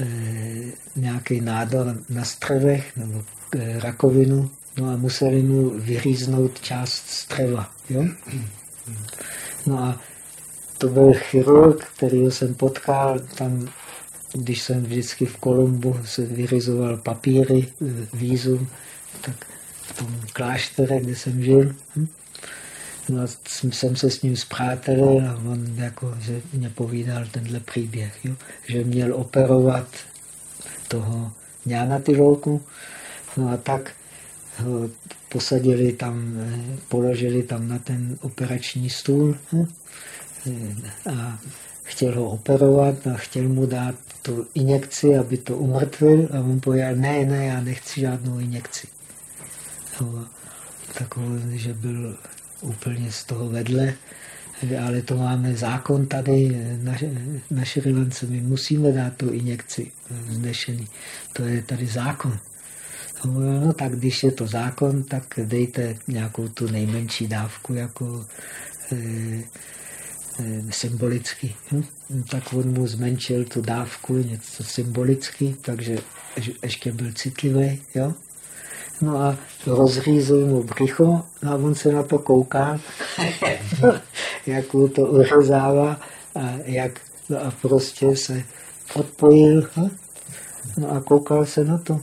Speaker 1: Eh, nějaký nádor na střevech nebo eh, rakovinu, no a museli mu vyříznout část střeva. Jo? No a to byl chirurg, který jsem potkal tam, když jsem vždycky v Kolumbu se vyřizoval papíry, eh, vízum, tak v tom kláštere, kde jsem žil. Hm? No, jsem se s ním zprátelil a on jako, že mě povídal tenhle příběh, jo? že měl operovat toho volku. No a tak posadili tam, položili tam na ten operační stůl hm? a chtěl ho operovat a chtěl mu dát tu injekci, aby to umrtvil a on povedal, ne, ne, já nechci žádnou injekci. Takový, že byl úplně z toho vedle, ale to máme zákon tady na, na Šrilance. My musíme dát tu injekci vznešený. To je tady zákon. No tak když je to zákon, tak dejte nějakou tu nejmenší dávku jako e, e, symbolicky. Hm? Tak on mu zmenšil tu dávku, něco symbolicky, takže ještě byl citlivý. Jo? No a rozřízl mu břicho a on se na to kouká, jak mu to uřezává a jak no a prostě se odpojil hm? no a koukal se na to.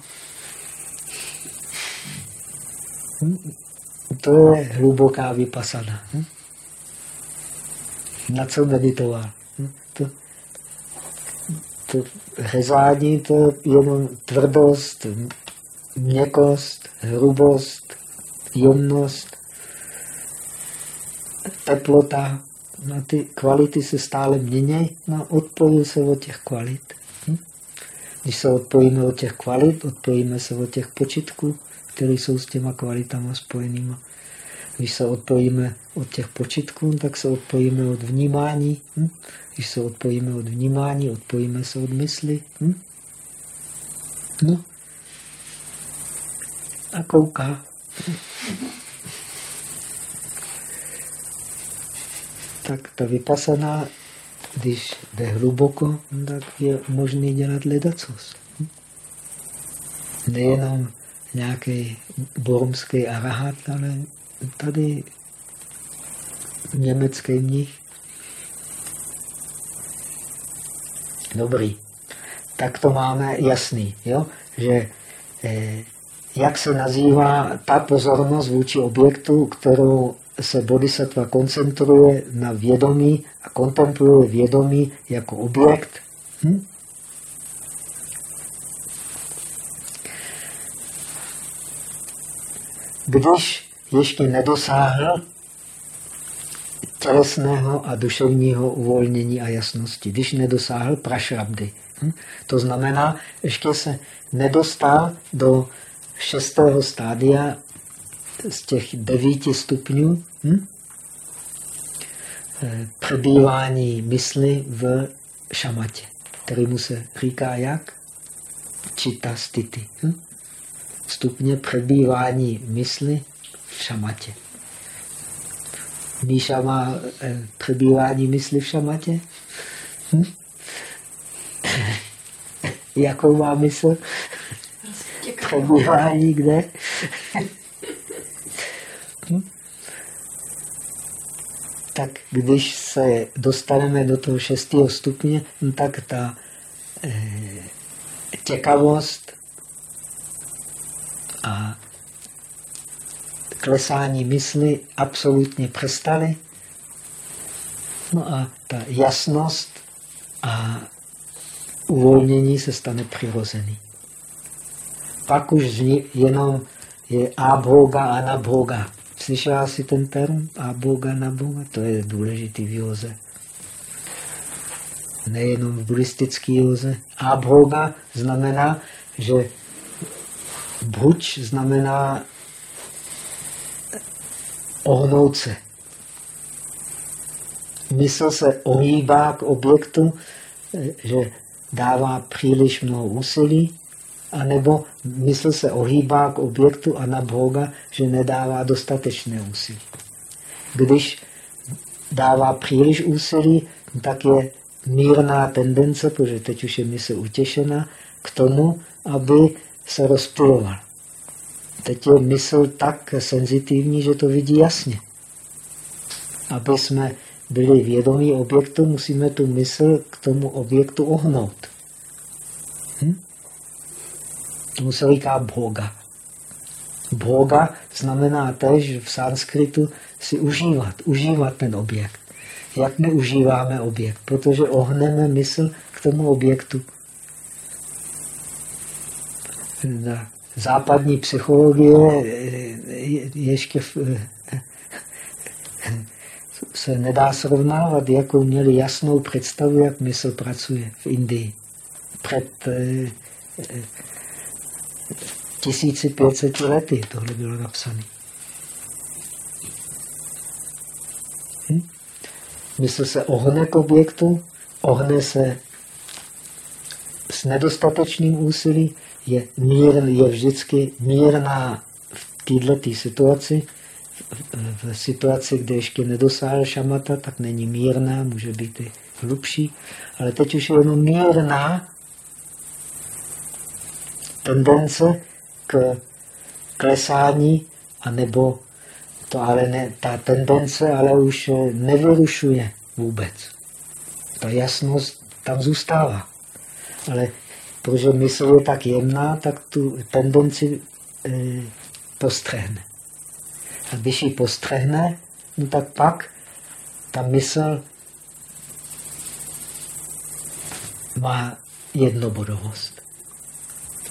Speaker 1: To je hluboká vypasana. Hm? Na co meditoval? To, to řezání to je jenom tvrdost, měkost, hrubost, jemnost, teplota. No, ty kvality se stále mění, no odpojí se od těch kvalit. Hm? Když se odpojíme od těch kvalit, odpojíme se od těch počitků, které jsou s těma kvalitama spojenými. Když se odpojíme od těch počitků, tak se odpojíme od vnímání. Hm? Když se odpojíme od vnímání, odpojíme se od mysli. Hm? No, a kouká. Tak ta vypasaná, když jde hluboko, tak je možný dělat ledacos. Nejenom nějaký bormský arahat, ale tady německý mnich. Dobrý. tak to máme jasný, jo? že eh, jak se nazývá ta pozornost vůči objektu, kterou se bodhisattva koncentruje na vědomí a kontempluje vědomí jako objekt. Hm? Když ještě nedosáhl tělesného a duševního uvolnění a jasnosti, když nedosáhl prašrabdy. Hm? To znamená, ještě se nedostal do šestého stádia z těch devíti stupňů hm? Eh, přebývání mysli v šamatě, kterému se říká jak? Čita stity. Hm? Stupně přebývání mysli v šamatě. Míša má eh, přebývání mysli v šamatě? Hm? Jakou má mysl? Přebývání kde? hm? Tak když se dostaneme do toho šestého stupně, no tak ta eh, těkavost a klesání mysli absolutně přestaly. No a ta jasnost a uvolnění se stane přirozený. Pak už jenom je abhoga a nabhoga. Slyšela jsi ten term? Abhoga, nabhoga? To je důležitý v józe. Nejenom v buddhistické józe. Abhoga znamená, že buď znamená ohnout se. Mysl se ohýbá k objektu, že dává příliš mnoho úsilí, anebo mysl se ohýbá k objektu a na Boga, že nedává dostatečné úsilí. Když dává příliš úsilí, tak je mírná tendence, protože teď už je mysl utěšena, k tomu, aby se rozpůloval. Teď je mysl tak senzitivní, že to vidí jasně. Aby jsme byli vědomí objektu, musíme tu mysl k tomu objektu ohnout. Hm? Tomu se říká bhoga. Bhoga znamená tež v sanskritu si užívat, užívat ten objekt. Jak my užíváme objekt? Protože ohneme mysl k tomu objektu. Západní psychologie ještě se nedá srovnávat, jakou měli jasnou představu, jak mysl pracuje v Indii. Před 1500 lety tohle bylo napsané. Hm? Mysl se ohne k objektu, ohne se s nedostatečným úsilí, je, mír, je vždycky mírná v této situaci. V, v situaci, kde ještě nedosáhl šamata, tak není mírná, může být i hlubší, ale teď už je jenom mírná tendence k klesání, anebo to ale ne, ta tendence ale už nevyrušuje vůbec. Ta jasnost tam zůstává. Ale protože mysl je tak jemná, tak tu tendenci e, postrehne. A když ji postrehne, no tak pak ta mysl má jednobodovost.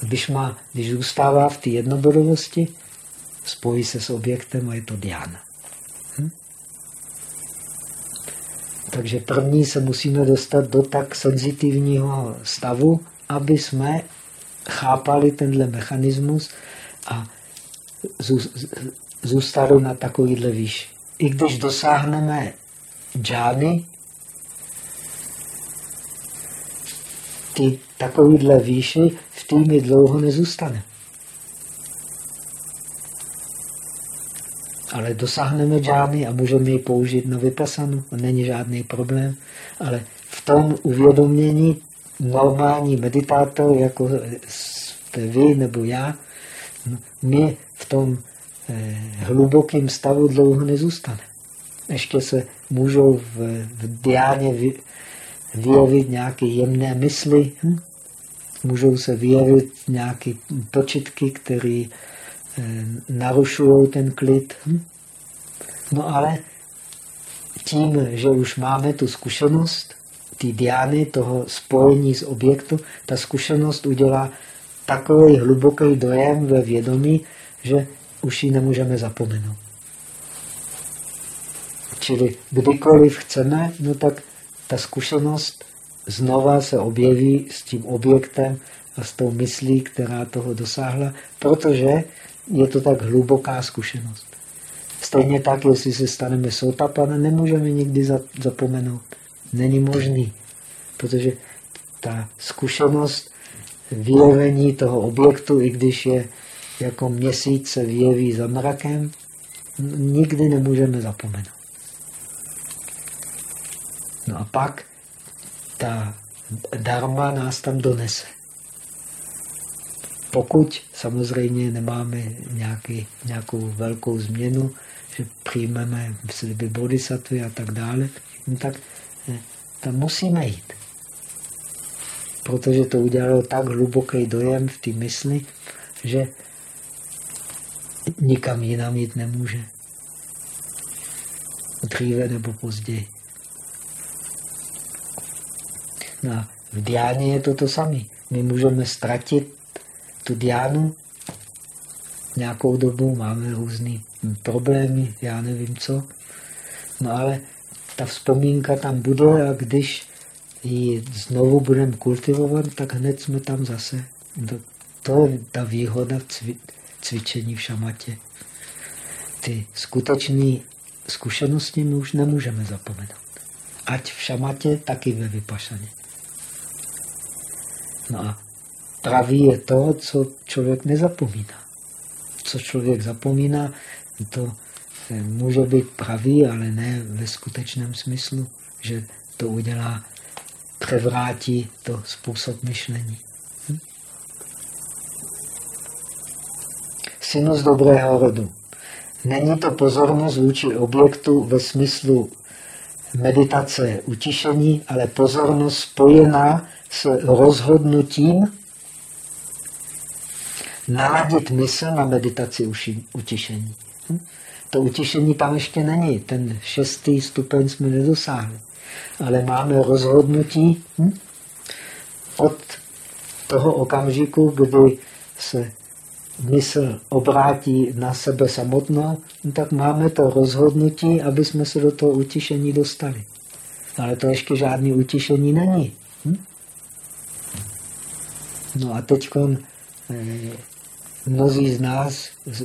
Speaker 1: Když, má, když zůstává v té jednobodovosti, spojí se s objektem a je to diana. Hm? Takže první se musíme dostat do tak senzitivního stavu, aby jsme chápali tenhle mechanismus a zůstali na takovýhle výši. I když dosáhneme džány, ty takovýhle výši v týmě dlouho nezůstane. Ale dosáhneme džány a můžeme ji použít na vypasanu, není žádný problém, ale v tom uvědomění normální meditátor, jako jste vy nebo já, my v tom eh, hlubokém stavu dlouho nezůstane. Ještě se můžou v, v diáně vy, vyjevit nějaké jemné mysli, hm? můžou se vyjevit nějaké počitky, které eh, narušují ten klid. Hm? No ale tím, že už máme tu zkušenost, ty diány, toho spojení s objektu, ta zkušenost udělá takový hluboký dojem ve vědomí, že už ji nemůžeme zapomenout. Čili kdykoliv chceme, no tak ta zkušenost znova se objeví s tím objektem a s tou myslí, která toho dosáhla, protože je to tak hluboká zkušenost. Stejně tak, jestli se staneme sotapana, nemůžeme nikdy zapomenout. Není možný, protože ta zkušenost vyjevení toho objektu, i když je jako měsíc se vyjeví za mrakem, nikdy nemůžeme zapomenout. No a pak ta dharma nás tam donese. Pokud samozřejmě nemáme nějaký, nějakou velkou změnu, že přijmeme sliby bodhisattvy a tak dále, no tak tam musíme jít. Protože to udělalo tak hluboký dojem v té mysli, že nikam jinam jít nemůže. Dříve nebo později. No a v diáně je to to samé. My můžeme ztratit tu diánu nějakou dobu, máme různé problémy, já nevím co. No ale ta vzpomínka tam bude a když ji znovu budeme kultivovat, tak hned jsme tam zase. To, je ta výhoda cvi, cvičení v šamatě. Ty skutečné zkušenosti my už nemůžeme zapomenout. Ať v šamatě, tak i ve vypašaně. No a pravý je to, co člověk nezapomíná. Co člověk zapomíná, to eh, může být pravý, ale ne ve skutečném smyslu, že to udělá, převrátí to způsob myšlení. Hm? Sinus dobrého rodu. Není to pozornost vůči objektu ve smyslu meditace utišení, ale pozornost spojená s rozhodnutím naladit mysl na meditaci utišení. Hm? To utišení tam ještě není. Ten šestý stupeň jsme nedosáhli. Ale máme rozhodnutí hm? od toho okamžiku, kdy se mysl obrátí na sebe samotnou, no tak máme to rozhodnutí, aby jsme se do toho utišení dostali. Ale to ještě žádný utišení není. Hm? No a teď eh, mnozí z nás, eh,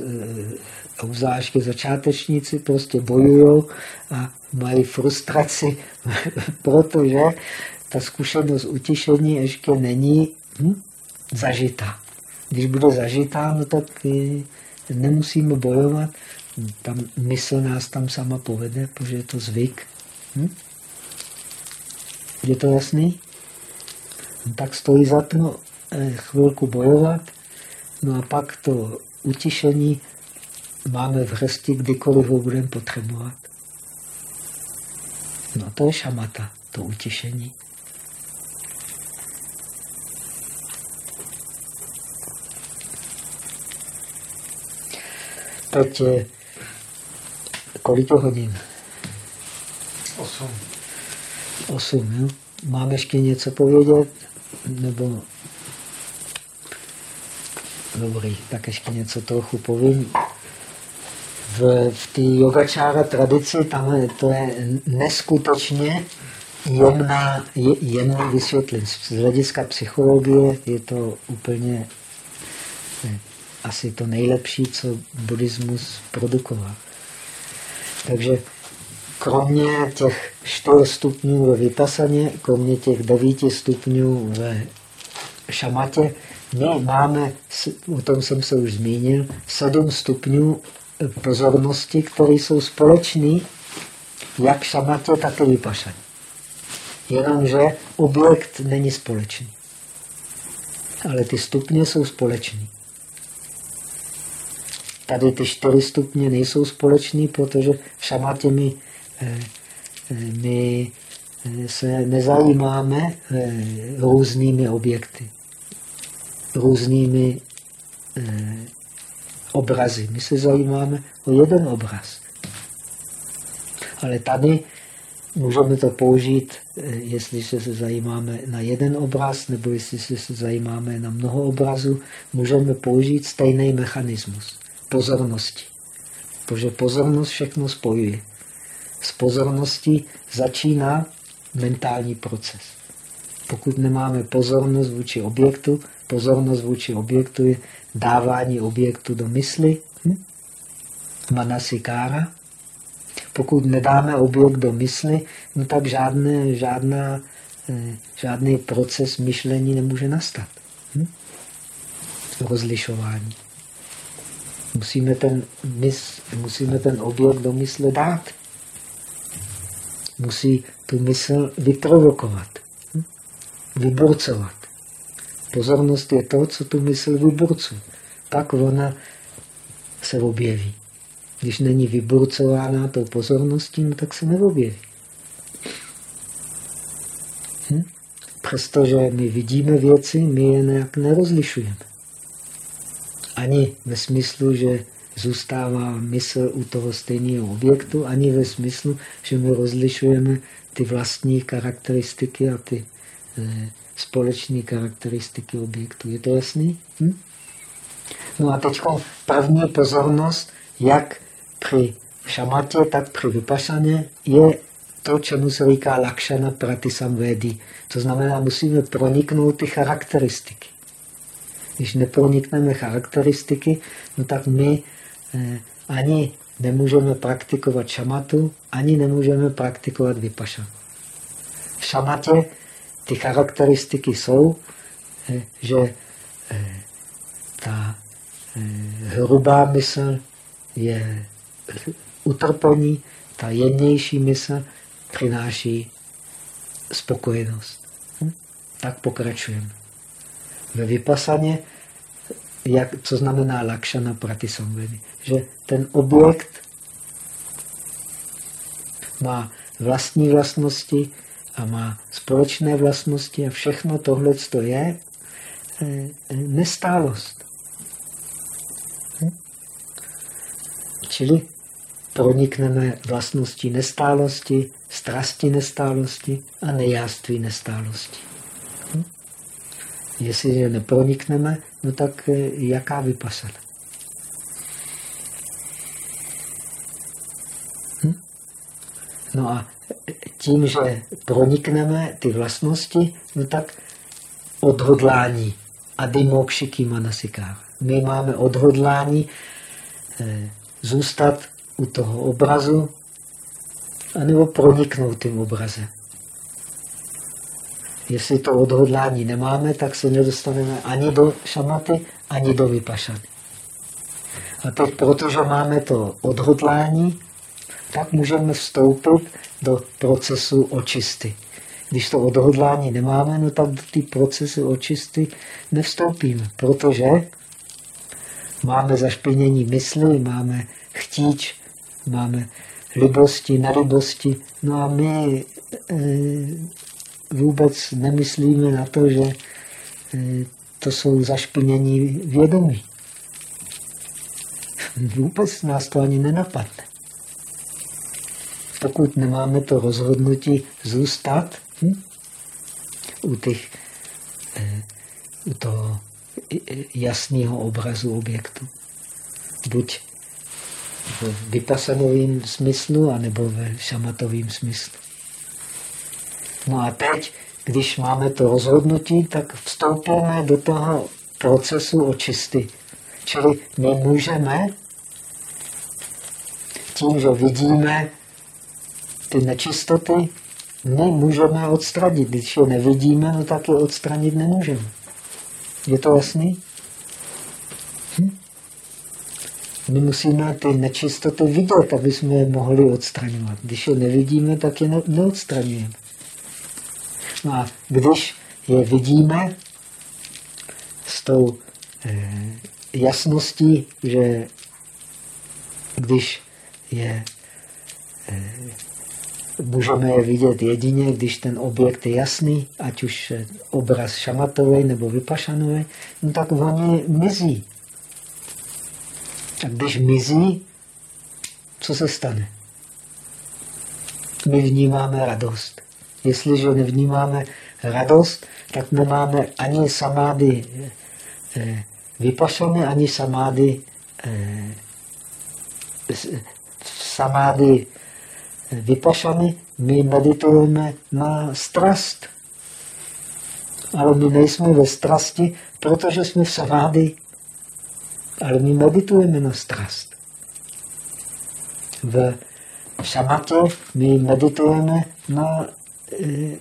Speaker 1: obzvláště začátečníci, prostě bojují a mají frustraci, protože ta zkušenost utišení ještě není hm, zažitá. Když bude zažitá, no tak eh, nemusíme bojovat. Tam mysl nás tam sama povede, protože je to zvyk. Hm? Je to jasný? Tak stojí za to Eh, chvilku bojovat, no a pak to utišení máme v hrsti, kdykoliv ho budeme potřebovat. No to je šamata, to utišení. Teď je kolik to hodin?
Speaker 2: Osm.
Speaker 1: Osm, jo? Máme ještě něco povědět? Nebo Dobrý, tak ještě něco trochu povím. V, v té yogačára tradici tam to je neskutečně jemná, je, jemný vysvětlení. Z hlediska psychologie je to úplně ne, asi to nejlepší, co buddhismus produkoval. Takže kromě těch čtyř stupňů ve vypasaně, kromě těch devíti stupňů ve šamatě, my máme, o tom jsem se už zmínil, sedm stupňů pozornosti, které jsou společné jak šamatě, tak i vypašaně. Jenomže objekt není společný. Ale ty stupně jsou společný. Tady ty čtyři stupně nejsou společný, protože v šamatě my, eh, eh, my eh, se nezajímáme různými objekty různými eh, obrazy. My se zajímáme o jeden obraz. Ale tady můžeme to použít, eh, jestliže se zajímáme na jeden obraz, nebo jestli se zajímáme na mnoho obrazů, můžeme použít stejný mechanismus pozornosti. Protože pozornost všechno spojuje. S pozorností začíná mentální proces. Pokud nemáme pozornost vůči objektu, pozornost vůči objektu je dávání objektu do mysli, hm? manasikára. Pokud nedáme objekt do mysli, no tak žádné, žádná, eh, žádný proces myšlení nemůže nastat. Hm? Rozlišování. Musíme ten, mys, musíme ten objekt do mysle dát. Musí tu mysl vyprovokovat, hm? vyburcovat. Pozornost je to, co tu mysl vyburcuje. Pak ona se objeví. Když není vyburcována tou pozorností, no tak se neobjeví. Hm? Přestože my vidíme věci, my je nějak nerozlišujeme. Ani ve smyslu, že zůstává mysl u toho stejného objektu, ani ve smyslu, že my rozlišujeme ty vlastní charakteristiky a ty společné charakteristiky objektu. Je to jasný? Hm? No a teď první pozornost, jak při šamatě, tak při vypašaně, je to, čemu se říká lakšana pratisamvedi. To znamená, musíme proniknout ty charakteristiky. Když nepronikneme charakteristiky, no tak my eh, ani nemůžeme praktikovat šamatu, ani nemůžeme praktikovat vypašanu. V šamatě ty charakteristiky jsou, eh, že eh, ta eh, hrubá mysl je utrpení, ta jemnější mysl přináší spokojenost. Hm? Tak pokračujeme. Ve vypasaně, jak, co znamená lakšana pratisambhedi, že ten objekt má vlastní vlastnosti, a má společné vlastnosti a všechno tohle je eh, nestálost. Hm? Čili pronikneme vlastnosti nestálosti, strasti nestálosti a nejáství nestálosti. Hm? Jestliže nepronikneme, no tak eh, jaká vypasala? Hm? No a tím, že pronikneme ty vlastnosti, no tak odhodlání. Adimokšiky manasikár. My máme odhodlání eh, zůstat u toho obrazu, anebo proniknout tím obrazem. Jestli to odhodlání nemáme, tak se nedostaneme ani do šamaty, ani do vypašany. A teď, protože máme to odhodlání, tak můžeme vstoupit do procesu očisty. Když to odhodlání nemáme, no tak do ty procesy očisty nevstoupíme, protože máme zašpinění mysli, máme chtíč, máme libosti, nelibosti. No a my e, vůbec nemyslíme na to, že e, to jsou zašpinění vědomí. Vůbec nás to ani nenapadne pokud nemáme to rozhodnutí zůstat hm, u, těch, eh, u toho jasného obrazu objektu. Buď v vypasanovém smyslu, anebo ve šamatovém smyslu. No a teď, když máme to rozhodnutí, tak vstoupíme do toho procesu očisty. Čili my můžeme tím, že vidíme ty nečistoty my můžeme odstranit. Když je nevidíme, no tak je odstranit nemůžeme. Je to jasný? Hm? My musíme ty nečistoty vidět, aby jsme je mohli odstraňovat. Když je nevidíme, tak je ne neodstraňujeme. No a když je vidíme s tou eh, jasností, že když je eh, můžeme je vidět jedině, když ten objekt je jasný, ať už obraz šamatový nebo vypašanový, no tak oni mizí. A když mizí, co se stane? My vnímáme radost. Jestliže nevnímáme radost, tak nemáme ani samády eh, vypašany, ani samády eh, samády vypašany, my meditujeme na strast. Ale my nejsme ve strasti, protože jsme v samády. Ale my meditujeme na strast. V šamatě my meditujeme na e,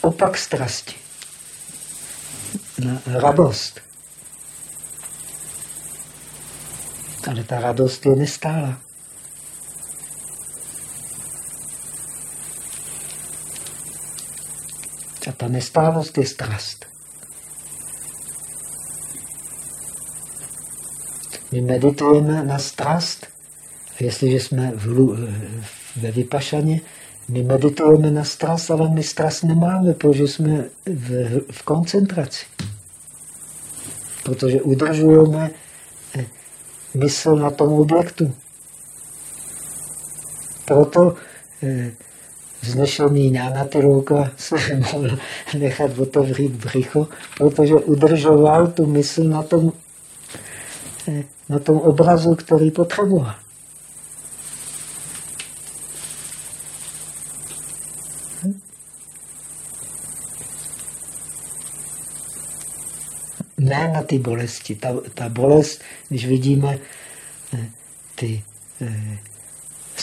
Speaker 1: opak strasti. Na radost. Ale ta radost je nestála. A ta nestálost je strast. My meditujeme na strast. A jestliže jsme v, ve vypašaně, my meditujeme na strast, ale my strast nemáme, protože jsme v, v koncentraci. Protože udržujeme eh, mysl na tom objektu. Proto eh, vznešený Ňánatirouka se mohl nechat otevřít břicho, protože udržoval tu mysl na tom, na tom obrazu, který potřeboval. Ne na ty bolesti. Ta, ta bolest, když vidíme eh, ty eh,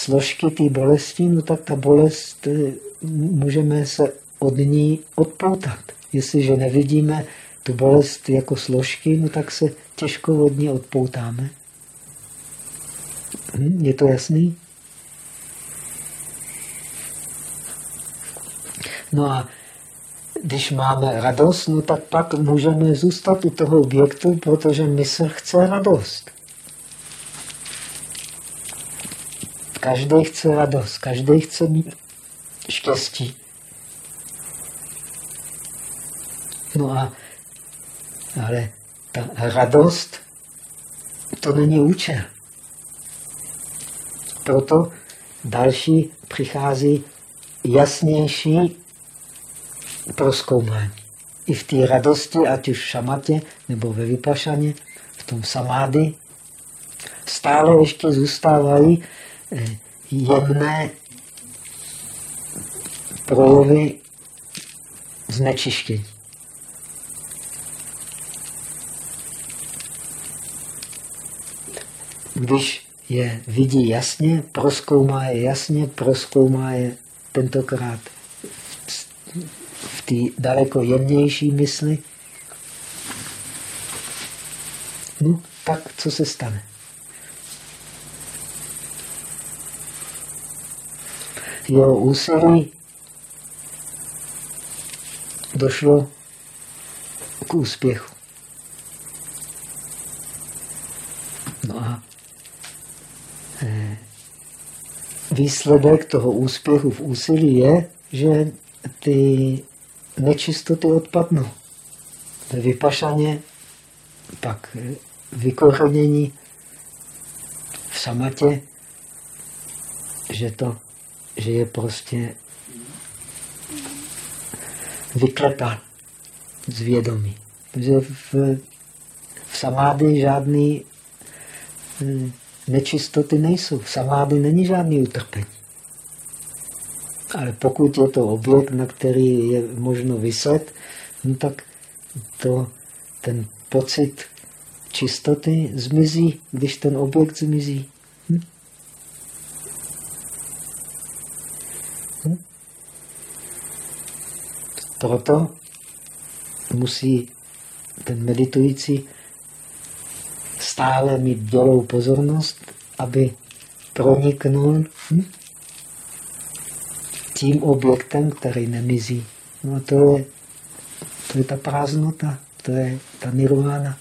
Speaker 1: složky té bolesti, no tak ta bolest, eh, můžeme se od ní odpoutat. Jestliže nevidíme tu bolest jako složky, no tak se těžko od ní odpoutáme. Hm, je to jasný? No a když máme radost, no tak pak můžeme zůstat u toho objektu, protože mysl chce radost. Každý chce radost, každý chce mít štěstí. No a ale ta radost, to není účel. Proto další přichází jasnější proskoumání. I v té radosti, ať už v šamatě nebo ve vypašaně, v tom samády, stále ještě zůstávají Jemné projevy znečištění. Když je vidí jasně, proskoumá je jasně, proskoumá je tentokrát v té daleko jemnější mysli, no, tak co se stane? Jeho úsilí došlo k úspěchu. No a eh, výsledek toho úspěchu v úsilí je, že ty nečistoty odpadnou. Ve vypašaně pak vykořenění v samatě, že to že je prostě vyklepán z vědomí. Protože v, v samády žádný hm, nečistoty nejsou. V samády není žádný utrpení. Ale pokud je to objekt, na který je možno vyset, no tak to, ten pocit čistoty zmizí, když ten objekt zmizí. Proto musí ten meditující stále mít dělou pozornost, aby proniknul hm, tím objektem, který nemizí. No to je, to je ta prázdnota, to je ta nirvana.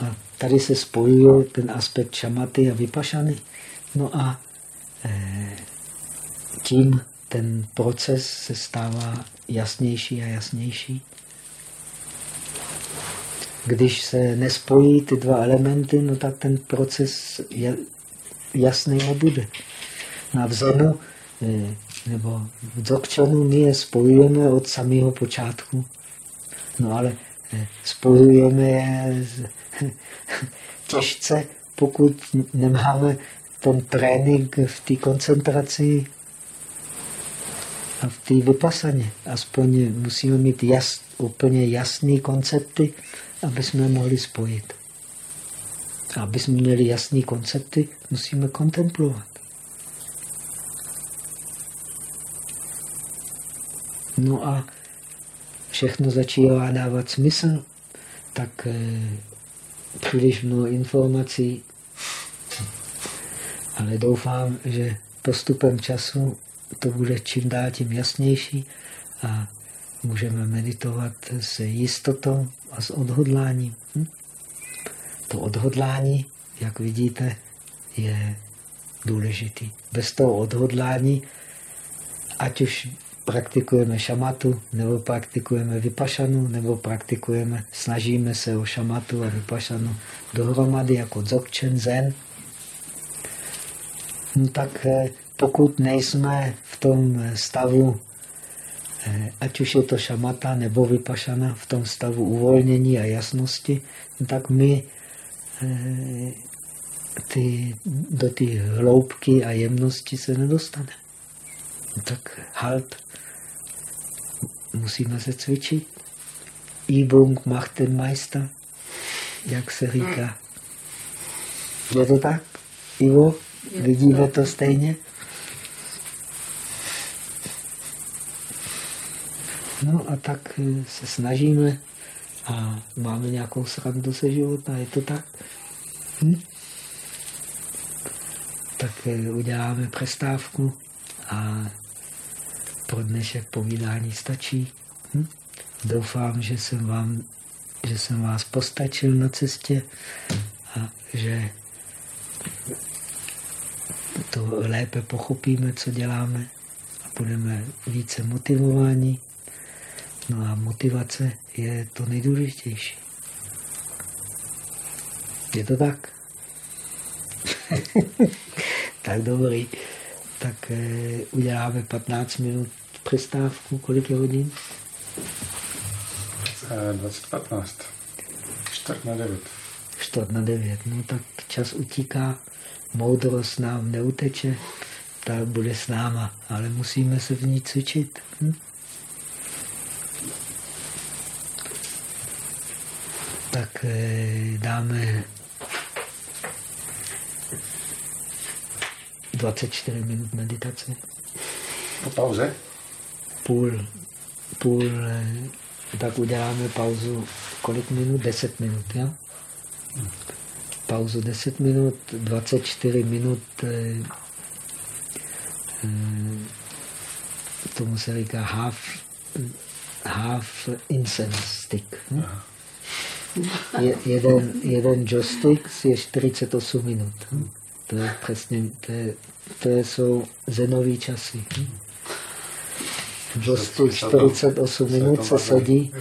Speaker 1: A tady se spojuje ten aspekt šamaty a vypašany. No a eh, tím ten proces se stává jasnější a jasnější. Když se nespojí ty dva elementy, no tak ten proces jasný nebude. Na vzenu eh, nebo v dzogčanu my je spojujeme od samého počátku. No ale spojujeme je těžce, pokud nemáme ten trénink v té koncentraci a v té vypasaně. Aspoň musíme mít jas, úplně jasné koncepty, aby jsme mohli spojit. A aby jsme měli jasné koncepty, musíme kontemplovat. No a všechno začíná dávat smysl, tak eh, příliš mnoho informací, ale doufám, že postupem času to bude čím dál tím jasnější a můžeme meditovat s jistotou a s odhodláním. Hm? To odhodlání, jak vidíte, je důležitý. Bez toho odhodlání, ať už praktikujeme šamatu, nebo praktikujeme vypašanu, nebo praktikujeme, snažíme se o šamatu a vypašanu dohromady jako dzogchen, zen, no tak eh, pokud nejsme v tom stavu, eh, ať už je to šamata nebo vypašana, v tom stavu uvolnění a jasnosti, no tak my eh, ty, do té hloubky a jemnosti se nedostaneme. No tak halt, musíme se cvičit. Übung macht den Meister, jak se říká. Je to tak, Ivo? Vidíme to stejně? No a tak eh, se snažíme a máme nějakou srandu se života, je to tak? Hm? Tak eh, uděláme přestávku a pro dnešek povídání stačí. Hm? Doufám, že jsem, vám, že jsem vás postačil na cestě a že to lépe pochopíme, co děláme a budeme více motivováni. No a motivace je to nejdůležitější. Je to tak? tak dobrý tak eh, uděláme 15 minut přestávku. Kolik je hodin?
Speaker 2: 20.15. Čtvrt na 9.
Speaker 1: Čtvrt na 9. No tak čas utíká, moudrost nám neuteče, tak bude s náma, ale musíme se v ní cvičit. Hm? Tak eh, dáme 24 minut meditace.
Speaker 2: Po pauze?
Speaker 1: Půl, půl, eh, tak uděláme pauzu kolik minut? 10 minut, jo? Pauzu 10 minut, 24 minut eh, eh, tomu se říká half, half incense stick. Hm? Je, jeden, jeden joystick je 48 minut. Hm? To je přesně, to, je, to jsou zenové časy. Joystick 48 minut se sedí,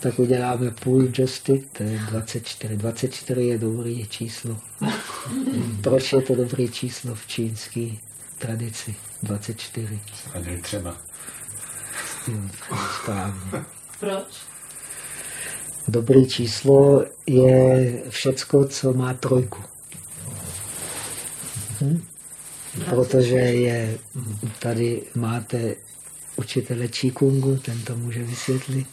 Speaker 1: tak uděláme půl joystick, to je 24. 24 je dobrý číslo. Proč je to dobré číslo v čínské tradici? 24.
Speaker 2: třeba.
Speaker 1: Správně.
Speaker 3: Proč?
Speaker 1: Dobré číslo je všecko, co má trojku. Hm? Protože je, tady máte učitele Qigongu, ten to může vysvětlit.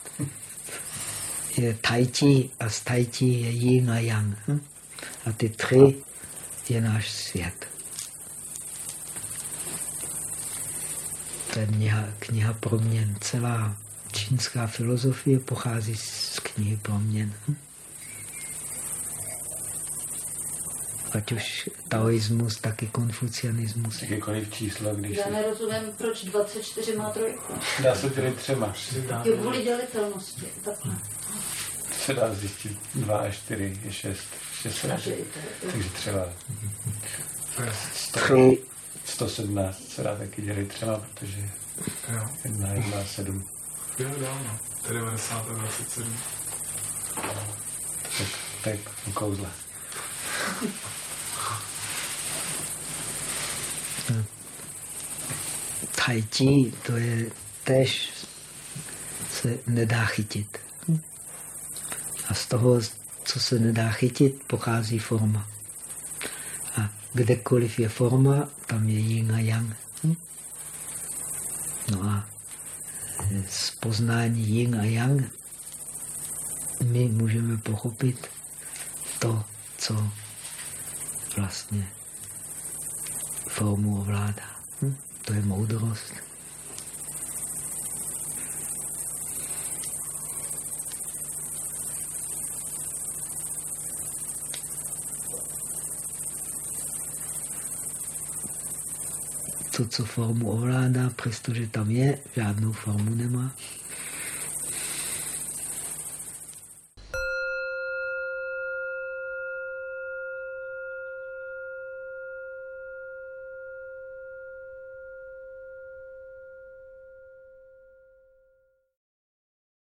Speaker 1: Je tai chi a z tai chi je yin a yang. Hm? A ty tři je náš svět. To je kniha, kniha proměn. Celá čínská filozofie pochází z knihy proměn. Hm? Ať už taoismus, taky konfucianismus.
Speaker 2: Jakékoliv číslo, když...
Speaker 3: Já nerozumím, proč 24 má trojku.
Speaker 2: Dá se tedy třema.
Speaker 3: Je kvůli dělitelnosti. Takhle.
Speaker 2: se dá zjistit 2 a 4 je 6. 6 Takže třeba
Speaker 3: To je,
Speaker 2: 100,
Speaker 1: Tři,
Speaker 2: 117 se dá taky dělit třeba, protože
Speaker 3: jo,
Speaker 2: jedna je 2 7.
Speaker 3: jo, jo, no. To je 90 a 27.
Speaker 2: Tak, tak u kouzla.
Speaker 1: Tai chi, to je tež se nedá chytit. A z toho, co se nedá chytit, pochází forma. A kdekoliv je forma, tam je yin a yang. No a z poznání yin a yang my můžeme pochopit to, co vlastně formu ovládá. Hm? To je moudrost. To, co formu ovládá, přestože tam je, žádnou formu nemá.